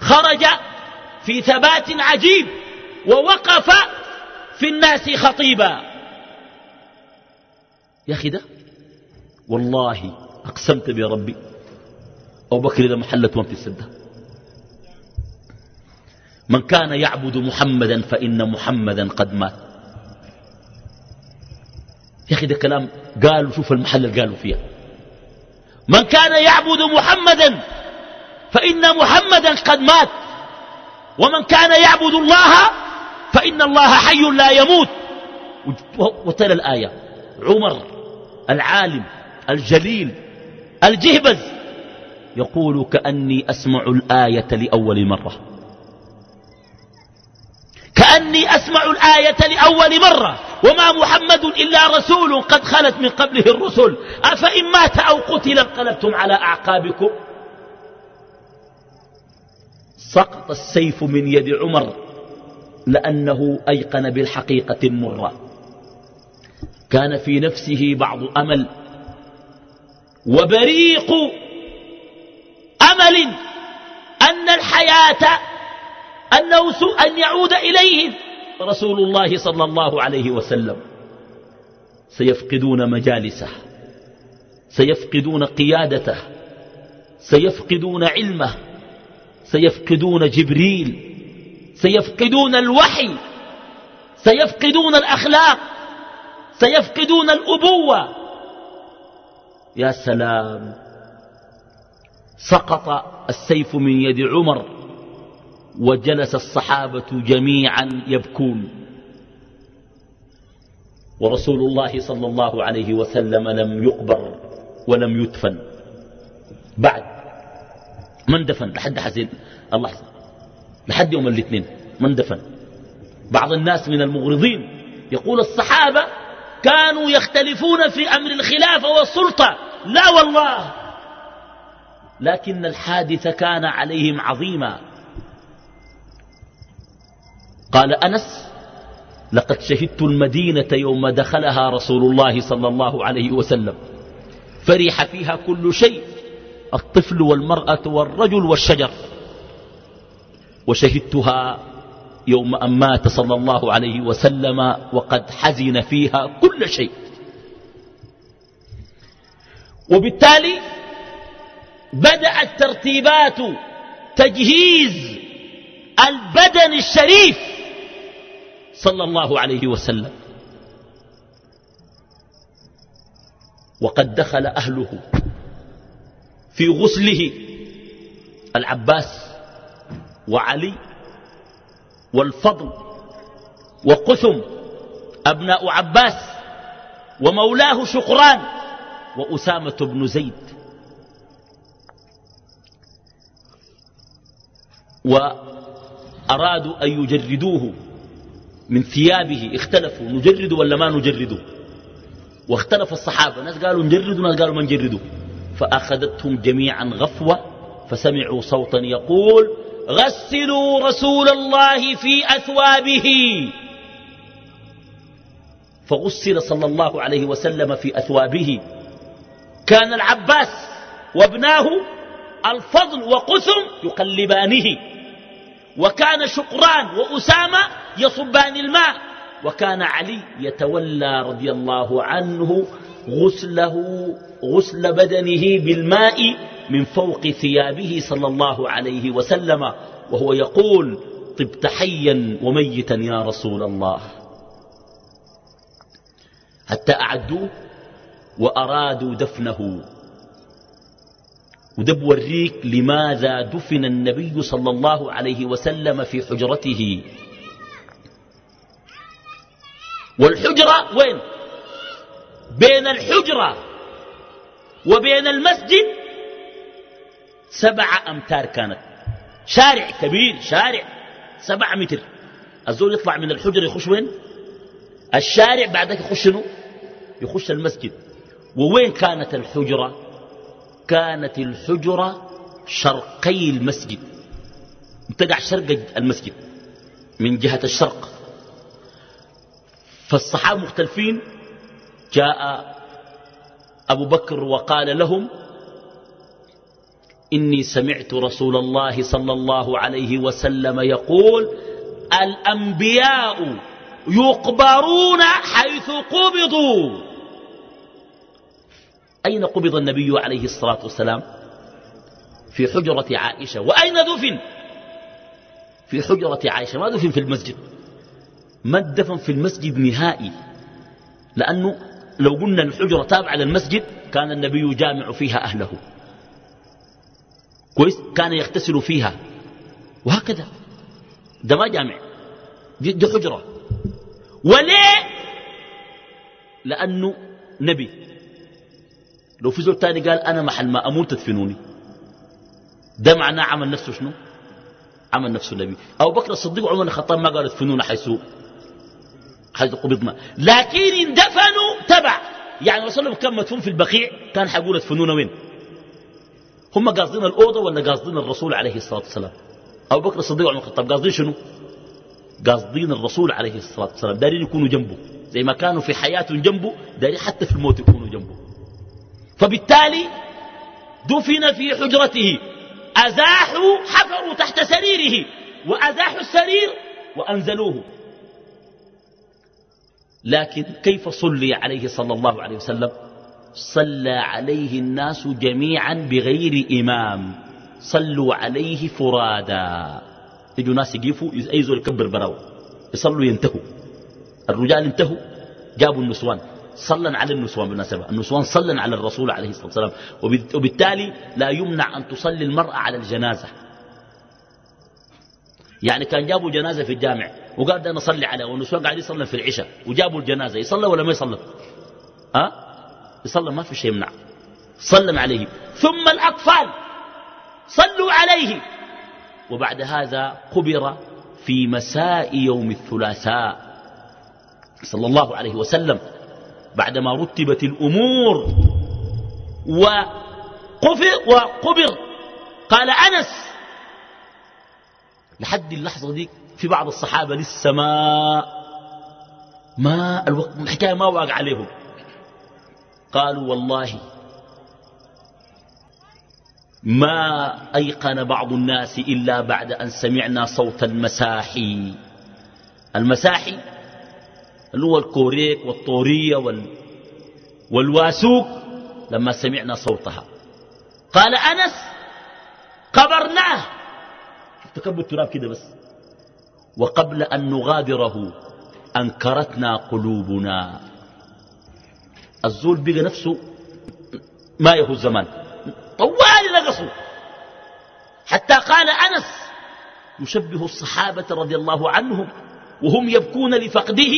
B: خرج في ثبات عجيب ووقف في الناس خطيبا. يا أخي ده والله أقسمت بربي. أبو بكر إذا محلت وانت السدة. من كان يعبد محمدا فإن محمدا قد مات. يا أخي ده كلام قالوا شوف المحل اللي قالوا فيها. من كان يعبد محمدا فإن محمدا قد مات. ومن كان يعبد الله فإن الله حي لا يموت. وتلا الآية. عمر العالم الجليل الجهبز يقول كأني أسمع الآية لأول مرة. كأني أسمع الآية لأول مرة وما محمد إلا رسول قد خلت من قبله الرسل. أفإن مات أو قتل انقلبتم على أعقابكم؟ سقط السيف من يد عمر لأنه أيقن بالحقيقة المرة كان في نفسه بعض أمل وبريق أمل أن الحياة أنه أن يعود إليهم رسول الله صلى الله عليه وسلم. سيفقدون مجالسه سيفقدون قيادته سيفقدون علمه سيفقدون جبريل سيفقدون الوحي سيفقدون الأخلاق سيفقدون الأبوة. يا سلام سقط السيف من يد عمر. وجلس الصحابة جميعا يبكون. ورسول الله صلى الله عليه وسلم لم يقبر ولم يدفن. بعد من دفن؟ لحد حزين الله حسن لحد يوم الاثنين من دفن؟ بعض الناس من المغرضين يقول الصحابة كانوا يختلفون في أمر الخلافة والسلطة. لا والله. لكن الحادث كان عليهم عظيما. قال أنس لقد شهدت المدينة يوم دخلها رسول الله صلى الله عليه وسلم. فرح فيها كل شيء الطفل والمرأة والرجل والشجر. وشهدتها يوم أن مات صلى الله عليه وسلم وقد حزن فيها كل شيء. وبالتالي بدأت ترتيبات تجهيز البدن الشريف صلى الله عليه وسلم. وقد دخل أهله في غسله العباس وعلي والفضل وقثم أبناء عباس ومولاه شقران وأسامة بن زيد. وأرادوا أن يجردوه. من ثيابه اختلفوا نجرد ولا ما نجرده واختلف الصحابة ناس قالوا نجرد وناس قالوا ما نجرده فأخذتهم جميعا غفوة فسمعوا صوتا يقول غسلوا رسول الله في أثوابه. فغسل صلى الله عليه وسلم في أثوابه. كان العباس وابناه الفضل وقثم يقلبانه. وكان شقران وأسامة يصبان الماء. وكان علي يتولى رضي الله عنه غسله غسل بدنه بالماء من فوق ثيابه صلى الله عليه وسلم. وهو يقول طبت حيا وميتا يا رسول الله. حتى أعدوه وأرادوا دفنه. وده بوريك لماذا دفن النبي صلى الله عليه وسلم في حجرته؟ والحجرة وين؟ بين الحجرة وبين المسجد سبع أمتار كانت. شارع كبير شارع سبع متر. الزول يطلع من الحجرة يخش وين؟ الشارع بعدك يخش شنو؟ يخش المسجد. ووين كانت الحجرة؟ كانت الحجرة شرقي المسجد. تقع شرق المسجد من جهة الشرق. فالصحابة مختلفين. جاء أبو بكر وقال لهم إني سمعت رسول الله صلى الله عليه وسلم يقول الأنبياء يقبرون حيث قبضوا. أين قبض النبي عليه الصلاة والسلام؟ في حجرة عائشة. وأين دفن؟ في حجرة عائشة. ما دفن في المسجد. ما دفن في المسجد نهائي. لأنه لو قلنا الحجرة تابعة للمسجد كان النبي جامع فيها أهله. كويس؟ كان يغتسل فيها. وهكذا. ده ما جامع. دي, دي حجرة. وليه؟ لأنه نبي. لو في زول تاني قال أنا محل ما أموت تدفنوني. ده معناه عمل نفسه شنو؟ عمل نفسه نبي أبو بكر الصديق وعمر الخطاب ما قالوا ادفنونا حيث حيث قبضنا لكن اندفنوا تبع. يعني رسول كان مدفون في البقيع كان حيقول ادفنونا وين؟ هم قاصدين الأوضة ولا قاصدين الرسول عليه الصلاة والسلام؟ أبو بكر الصديق وعمر الخطاب قاصدين شنو؟ قاصدين الرسول عليه الصلاة والسلام. دارين يكونوا جنبه. زي ما كانوا في حياتهم جنبه دارين حتى في الموت يكونوا جنبه. فبالتالي دفن في حجرته. أزاحوا حفروا تحت سريره. وأزاحوا السرير وأنزلوه. لكن كيف صلي عليه صلى الله عليه وسلم؟ صلى عليه الناس جميعا بغير إمام. صلوا عليه فرادا. يجوا ناس يقفوا أي زول يكبر براو. يصلوا ينتهوا. الرجال انتهوا جابوا النسوان. صلى على النسوان بالمناسبة. النسوان صلى على الرسول عليه الصلاة والسلام. وبالتالي لا يمنع أن تصلي المرأة على الجنازة. يعني كان جابوا جنازة في الجامع. وقال ده نصلي عليه والنسوان قاعد يصلي في العشاء وجابوا الجنازة يصلى ولا ما يصلى أه؟ يصلى ما في شيء يمنع. صلى عليه. ثم الأطفال صلوا عليه. وبعد هذا قبر في مساء يوم الثلاثاء صلى الله عليه وسلم بعدما رتبت الأمور وقبر. قال أنس لحد اللحظة دي في بعض الصحابة لسه ما ما الحكاية ما واقع عليهم. قالوا والله ما أيقن بعض الناس إلا بعد أن سمعنا صوت المساحي. المساحي اللي هو الكوريك والطورية وال والواسوك لما سمعنا صوتها. قال أنس قبرناه. تكب التراب كده بس. وقبل أن نغادره أنكرتنا قلوبنا. الزول بقى نفسه ما يهو الزمان. طوال نقصه. حتى قال أنس يشبه الصحابة رضي الله عنهم وهم يبكون لفقده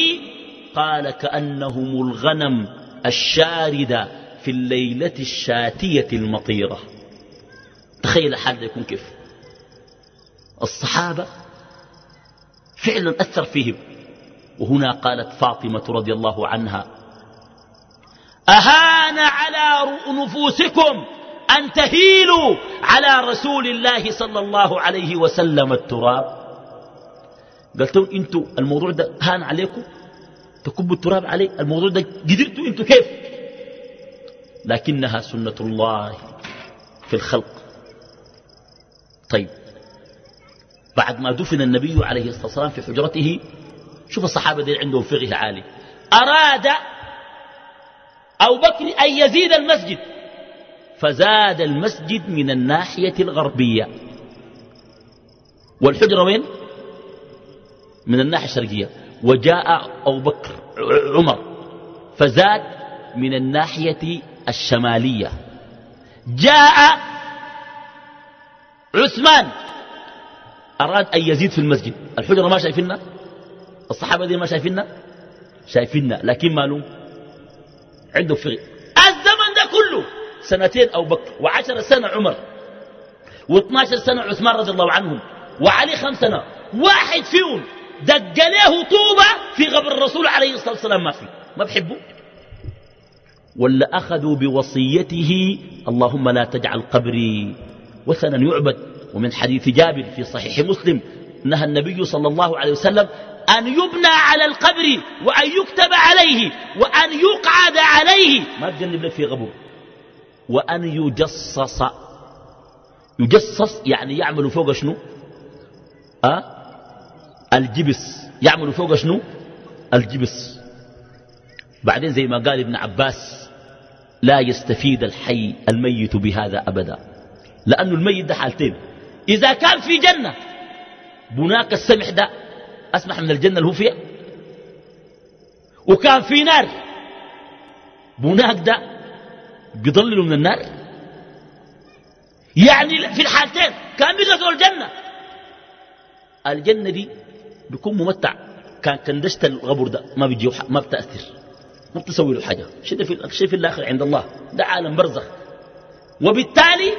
B: قال كأنهم الغنم الشاردة في الليلة الشاتية المطيرة. تخيل حال يكون كيف. الصحابة فعلا أثر فيهم. وهنا قالت فاطمة رضي الله عنها أهان على نفوسكم أن تهيلوا على رسول الله صلى الله عليه وسلم التراب. قلتم إنتوا الموضوع ده هان عليكم؟ تكبوا التراب عليه الموضوع ده قدرتوا إنتوا كيف؟ لكنها سنة الله في الخلق. طيب بعد ما دفن النبي عليه الصلاة والسلام في حجرته شوف الصحابة دي عندهم فقه عالي. أراد أو بكر أن يزيد المسجد فزاد المسجد من الناحية الغربية. والحجرة وين؟ من الناحية الشرقية. وجاء أبو بكر عمر فزاد من الناحية الشمالية. جاء عثمان. أراد أن يزيد في المسجد. الحجرة ما شايفيننا؟ الصحابة دي ما شايفيننا؟ شايفيننا. لكن مالهم عنده فقه. الزمن ده كله سنتين أو بكر وعشر سنة عمر واثناشر سنة عثمان رضي الله عنهم وعلي خمس سنة. واحد فيهم دق له طوبة في قبر الرسول عليه الصلاة والسلام. ما في. ما بحبه؟ ولا أخذوا بوصيته اللهم لا تجعل قبري وثنا يعبد. ومن حديث جابر في صحيح مسلم نهى النبي صلى الله عليه وسلم أن يبنى على القبر وأن يكتب عليه وأن يقعد عليه. ما تجنب لك في غبور وأن يجصص. يجصص يعني يعمل فوق شنو؟ أه؟ الجبس. يعمل فوق شنو؟ الجبس. بعدين زي ما قال ابن عباس لا يستفيد الحي الميت بهذا أبدا. لأنه الميت ده حالتين. إذا كان في جنة بناك السمح ده أسمح من الجنة اللي هو فيها. وكان في نار بناك ده بيضللوا من النار. يعني في الحالتين كان بيقدروا الجنة. الجنة دي بيكون ممتع. كان كندشت الغبر ده ما بيجي ما بتأثر. ما بتسوي له حاجة شيء في الشيء في الآخر عند الله. ده عالم برزخ. وبالتالي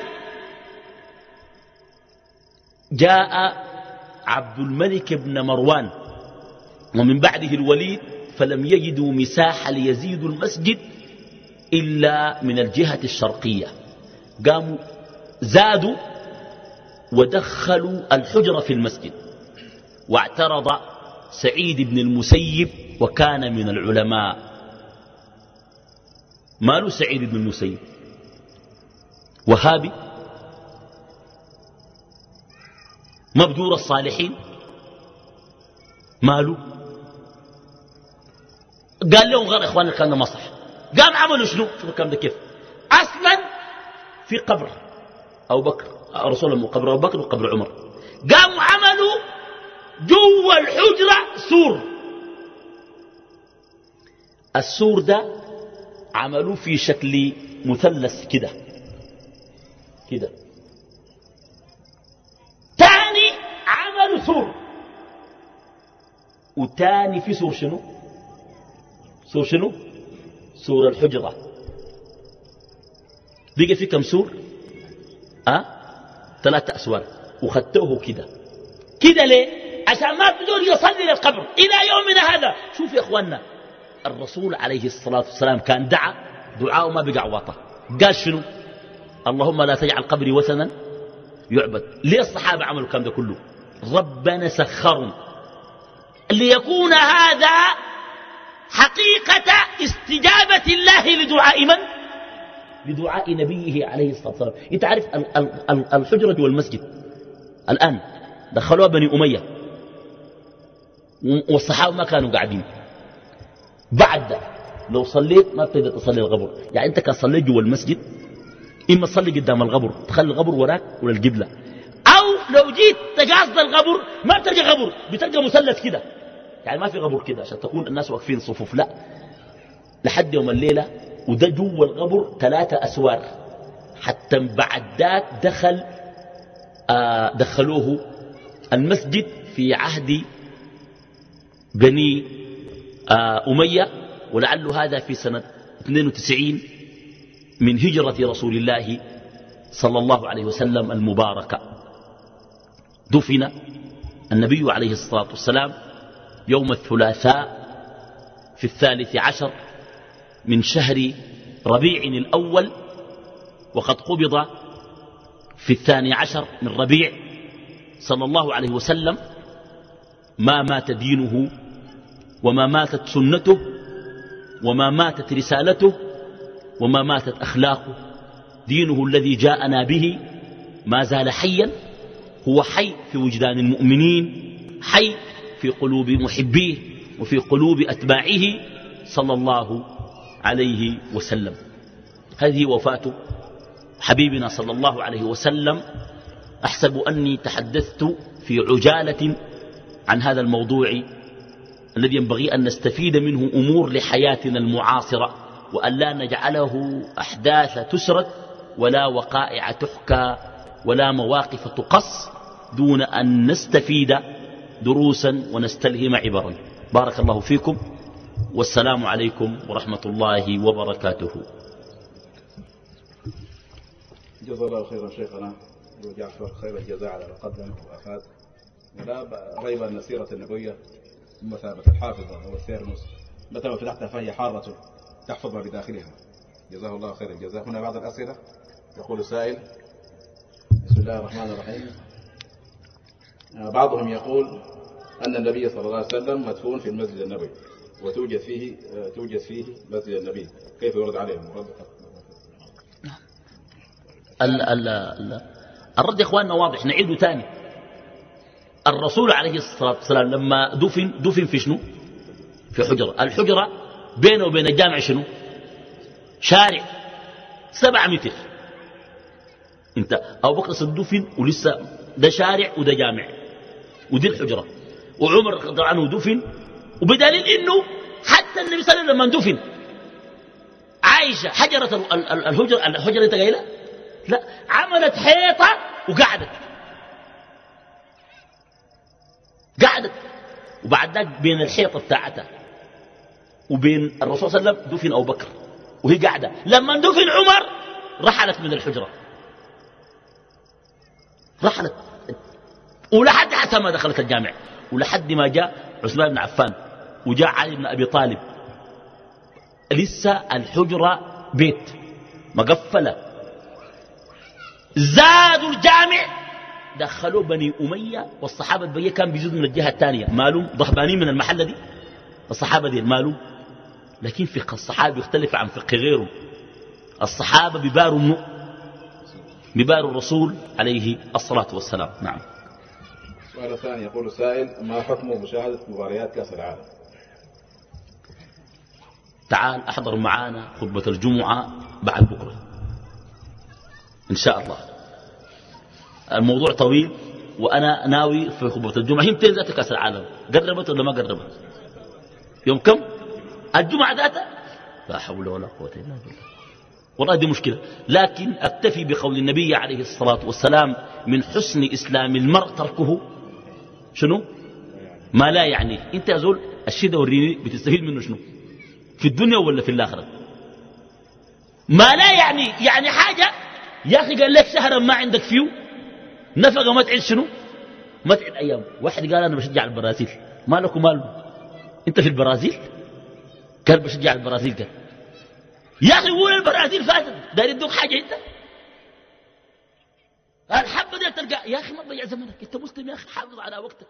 B: جاء عبد الملك بن مروان ومن بعده الوليد فلم يجدوا مساحة ليزيدوا المسجد إلا من الجهة الشرقية. قاموا زادوا ودخلوا الحجرة في المسجد. واعترض سعيد بن المسيب وكان من العلماء. ماله سعيد بن المسيب؟ وهابي؟ مبدور الصالحين؟ ماله قال لهم غير إخوان الكلام ما صح. قام عملوا شنو؟ شوف الكلام ده كيف. أصلا في قبر أبو بكر رسول الله قبر أبو بكر وقبر عمر. قاموا عملوا جوا الحجرة سور. السور ده عملوه في شكل مثلث كده. كده تاني عملوا سور. وتاني في سور شنو؟ سور شنو؟ سور الحجرة. بقى في كم سور؟ أه؟ ثلاثة أسوار. وخدتوه كده. كده ليه؟ عشان ما بدون يصلي للقبر. إلى يومنا هذا. شوف يا إخواننا الرسول عليه الصلاة والسلام كان دعا دعاء ما بقع وطا قال شنو؟ اللهم لا تجعل قبري وثنا يعبد. ليه الصحابة عملوا الكلام ده كله؟ ربنا سخرهم ليكون هذا حقيقة استجابة الله لدعاء من؟ لدعاء نبيه عليه الصلاة والسلام. انت عارف الحجرة والمسجد؟ الآن دخلوها بني أمية. والصحابة ما كانوا قاعدين. بعد لو صليت ما بتقدر تصلي القبر. يعني أنت كان صليت جوا المسجد إما تصلي قدام القبر تخلي القبر وراك ولا القبلة. لو جيت تقاصد القبر ما بتلقى قبر بتلقى مثلث كده. يعني ما في قبر كده عشان تكون الناس واقفين صفوف لا. لحد يوم الليلة وده جوا القبر ثلاثة أسوار. حتى بعد ذاك دخل آه دخلوه المسجد في عهد بني آه أمية ولعل هذا في سنة 92 من هجرة رسول الله صلى الله عليه وسلم المباركة. دفن النبي عليه الصلاة والسلام يوم الثلاثاء في الثالث عشر من شهر ربيع الأول وقد قبض في الثاني عشر من ربيع صلى الله عليه وسلم ما مات دينه وما ماتت سنته وما ماتت رسالته وما ماتت أخلاقه. دينه الذي جاءنا به ما زال حيا. هو حي في وجدان المؤمنين حي في قلوب محبيه وفي قلوب أتباعه صلى الله عليه وسلم. هذه وفاة حبيبنا صلى الله عليه وسلم. أحسب أني تحدثت في عجالة عن هذا الموضوع الذي ينبغي أن نستفيد منه أمور لحياتنا المعاصرة وأن لا نجعله أحداث تسرد ولا وقائع تحكى ولا مواقف تقص دون أن نستفيد دروسا ونستلهم عبرا. بارك الله فيكم. والسلام عليكم ورحمة الله وبركاته.
C: جزا الله خيرا شيخنا. وجعفر خير الجزاء على ما قدم وافاد ولا ريب أن سيره النبوية مثابة الحافظه هو الثيرموس متى ما فتحتها فهي حارة تحفظ ما بداخلها. جزاه الله خير الجزاء. هنا بعض الأسئلة. يقول السائل بسم الله الرحمن الرحيم. بعضهم يقول أن النبي صلى الله عليه وسلم مدفون في المسجد النبوي وتوجد فيه توجد فيه مسجد النبي. كيف يرد عليهم؟ رد.
B: ال ال ال الرد يا اخواننا واضح نعيده ثاني الرسول عليه الصلاة والسلام لما دفن دفن في شنو؟ في حجرة، الحجرة بينه وبين الجامع شنو؟ شارع. سبع متر انت ابو بكر دفن ولسه ده شارع وده جامع ودي الحجرة. وعمر رضي الله عنه دفن. وبدليل انه حتى النبي صلى الله عليه وسلم لما دفن عائشه حجرة الحجره الحجرة انت قايله لا. عملت حيطة وقعدت. قعدت. وبعد ذلك بين الحيطة بتاعتها وبين الرسول صلى الله عليه وسلم دفن أبو بكر. وهي قاعدة. لما دفن عمر رحلت من الحجرة. رحلت. ولحد حتى ما دخلت الجامع. ولحد ما جاء عثمان بن عفان وجاء علي بن أبي طالب. لسه الحجرة بيت مقفلة. زادوا الجامع دخلوا بني أمية والصحابة البقية كان بيزيدوا من الجهة الثانية. مالهم ضحبانين من المحلة دي. الصحابة دي مالهم. لكن فقه الصحابة يختلف عن فقه غيرهم. الصحابة بباروا بباروا الرسول عليه الصلاة والسلام. نعم.
C: السؤال الثاني يقول السائل ما حكم مشاهدة مباريات كأس العالم؟
B: تعال أحضر معانا خطبة الجمعة بعد بكرة. إن شاء الله. الموضوع طويل وأنا ناوي في خطبة الجمعة. هي متين ذات كأس العالم. قربت ولا ما قربت؟ يوم كم؟ الجمعة ذاتها؟ لا حول ولا قوة إلا بالله. والله دي مشكلة. لكن أكتفي بقول النبي عليه الصلاة والسلام من حسن إسلام المرء تركه. شنو؟ ما لا يعني. أنت يا زول الشيء ده وريني بتستفيد منه شنو؟ في الدنيا ولا في الآخرة؟ ما لا يعني. يعني حاجة. يا أخي قال لك شهرا ما عندك فيه نفقة ما تعد شنو؟ ما تعد أيام. واحد قال أنا بشجع البرازيل. ما لك مال أنت في البرازيل؟ قال بشجع البرازيل قال. يا أخي قول البرازيل فاتت داير يدوك حاجة أنت؟ الحبة دي تلقى. يا أخي ما تضيع زمنك. أنت مسلم يا أخي. حافظ على وقتك.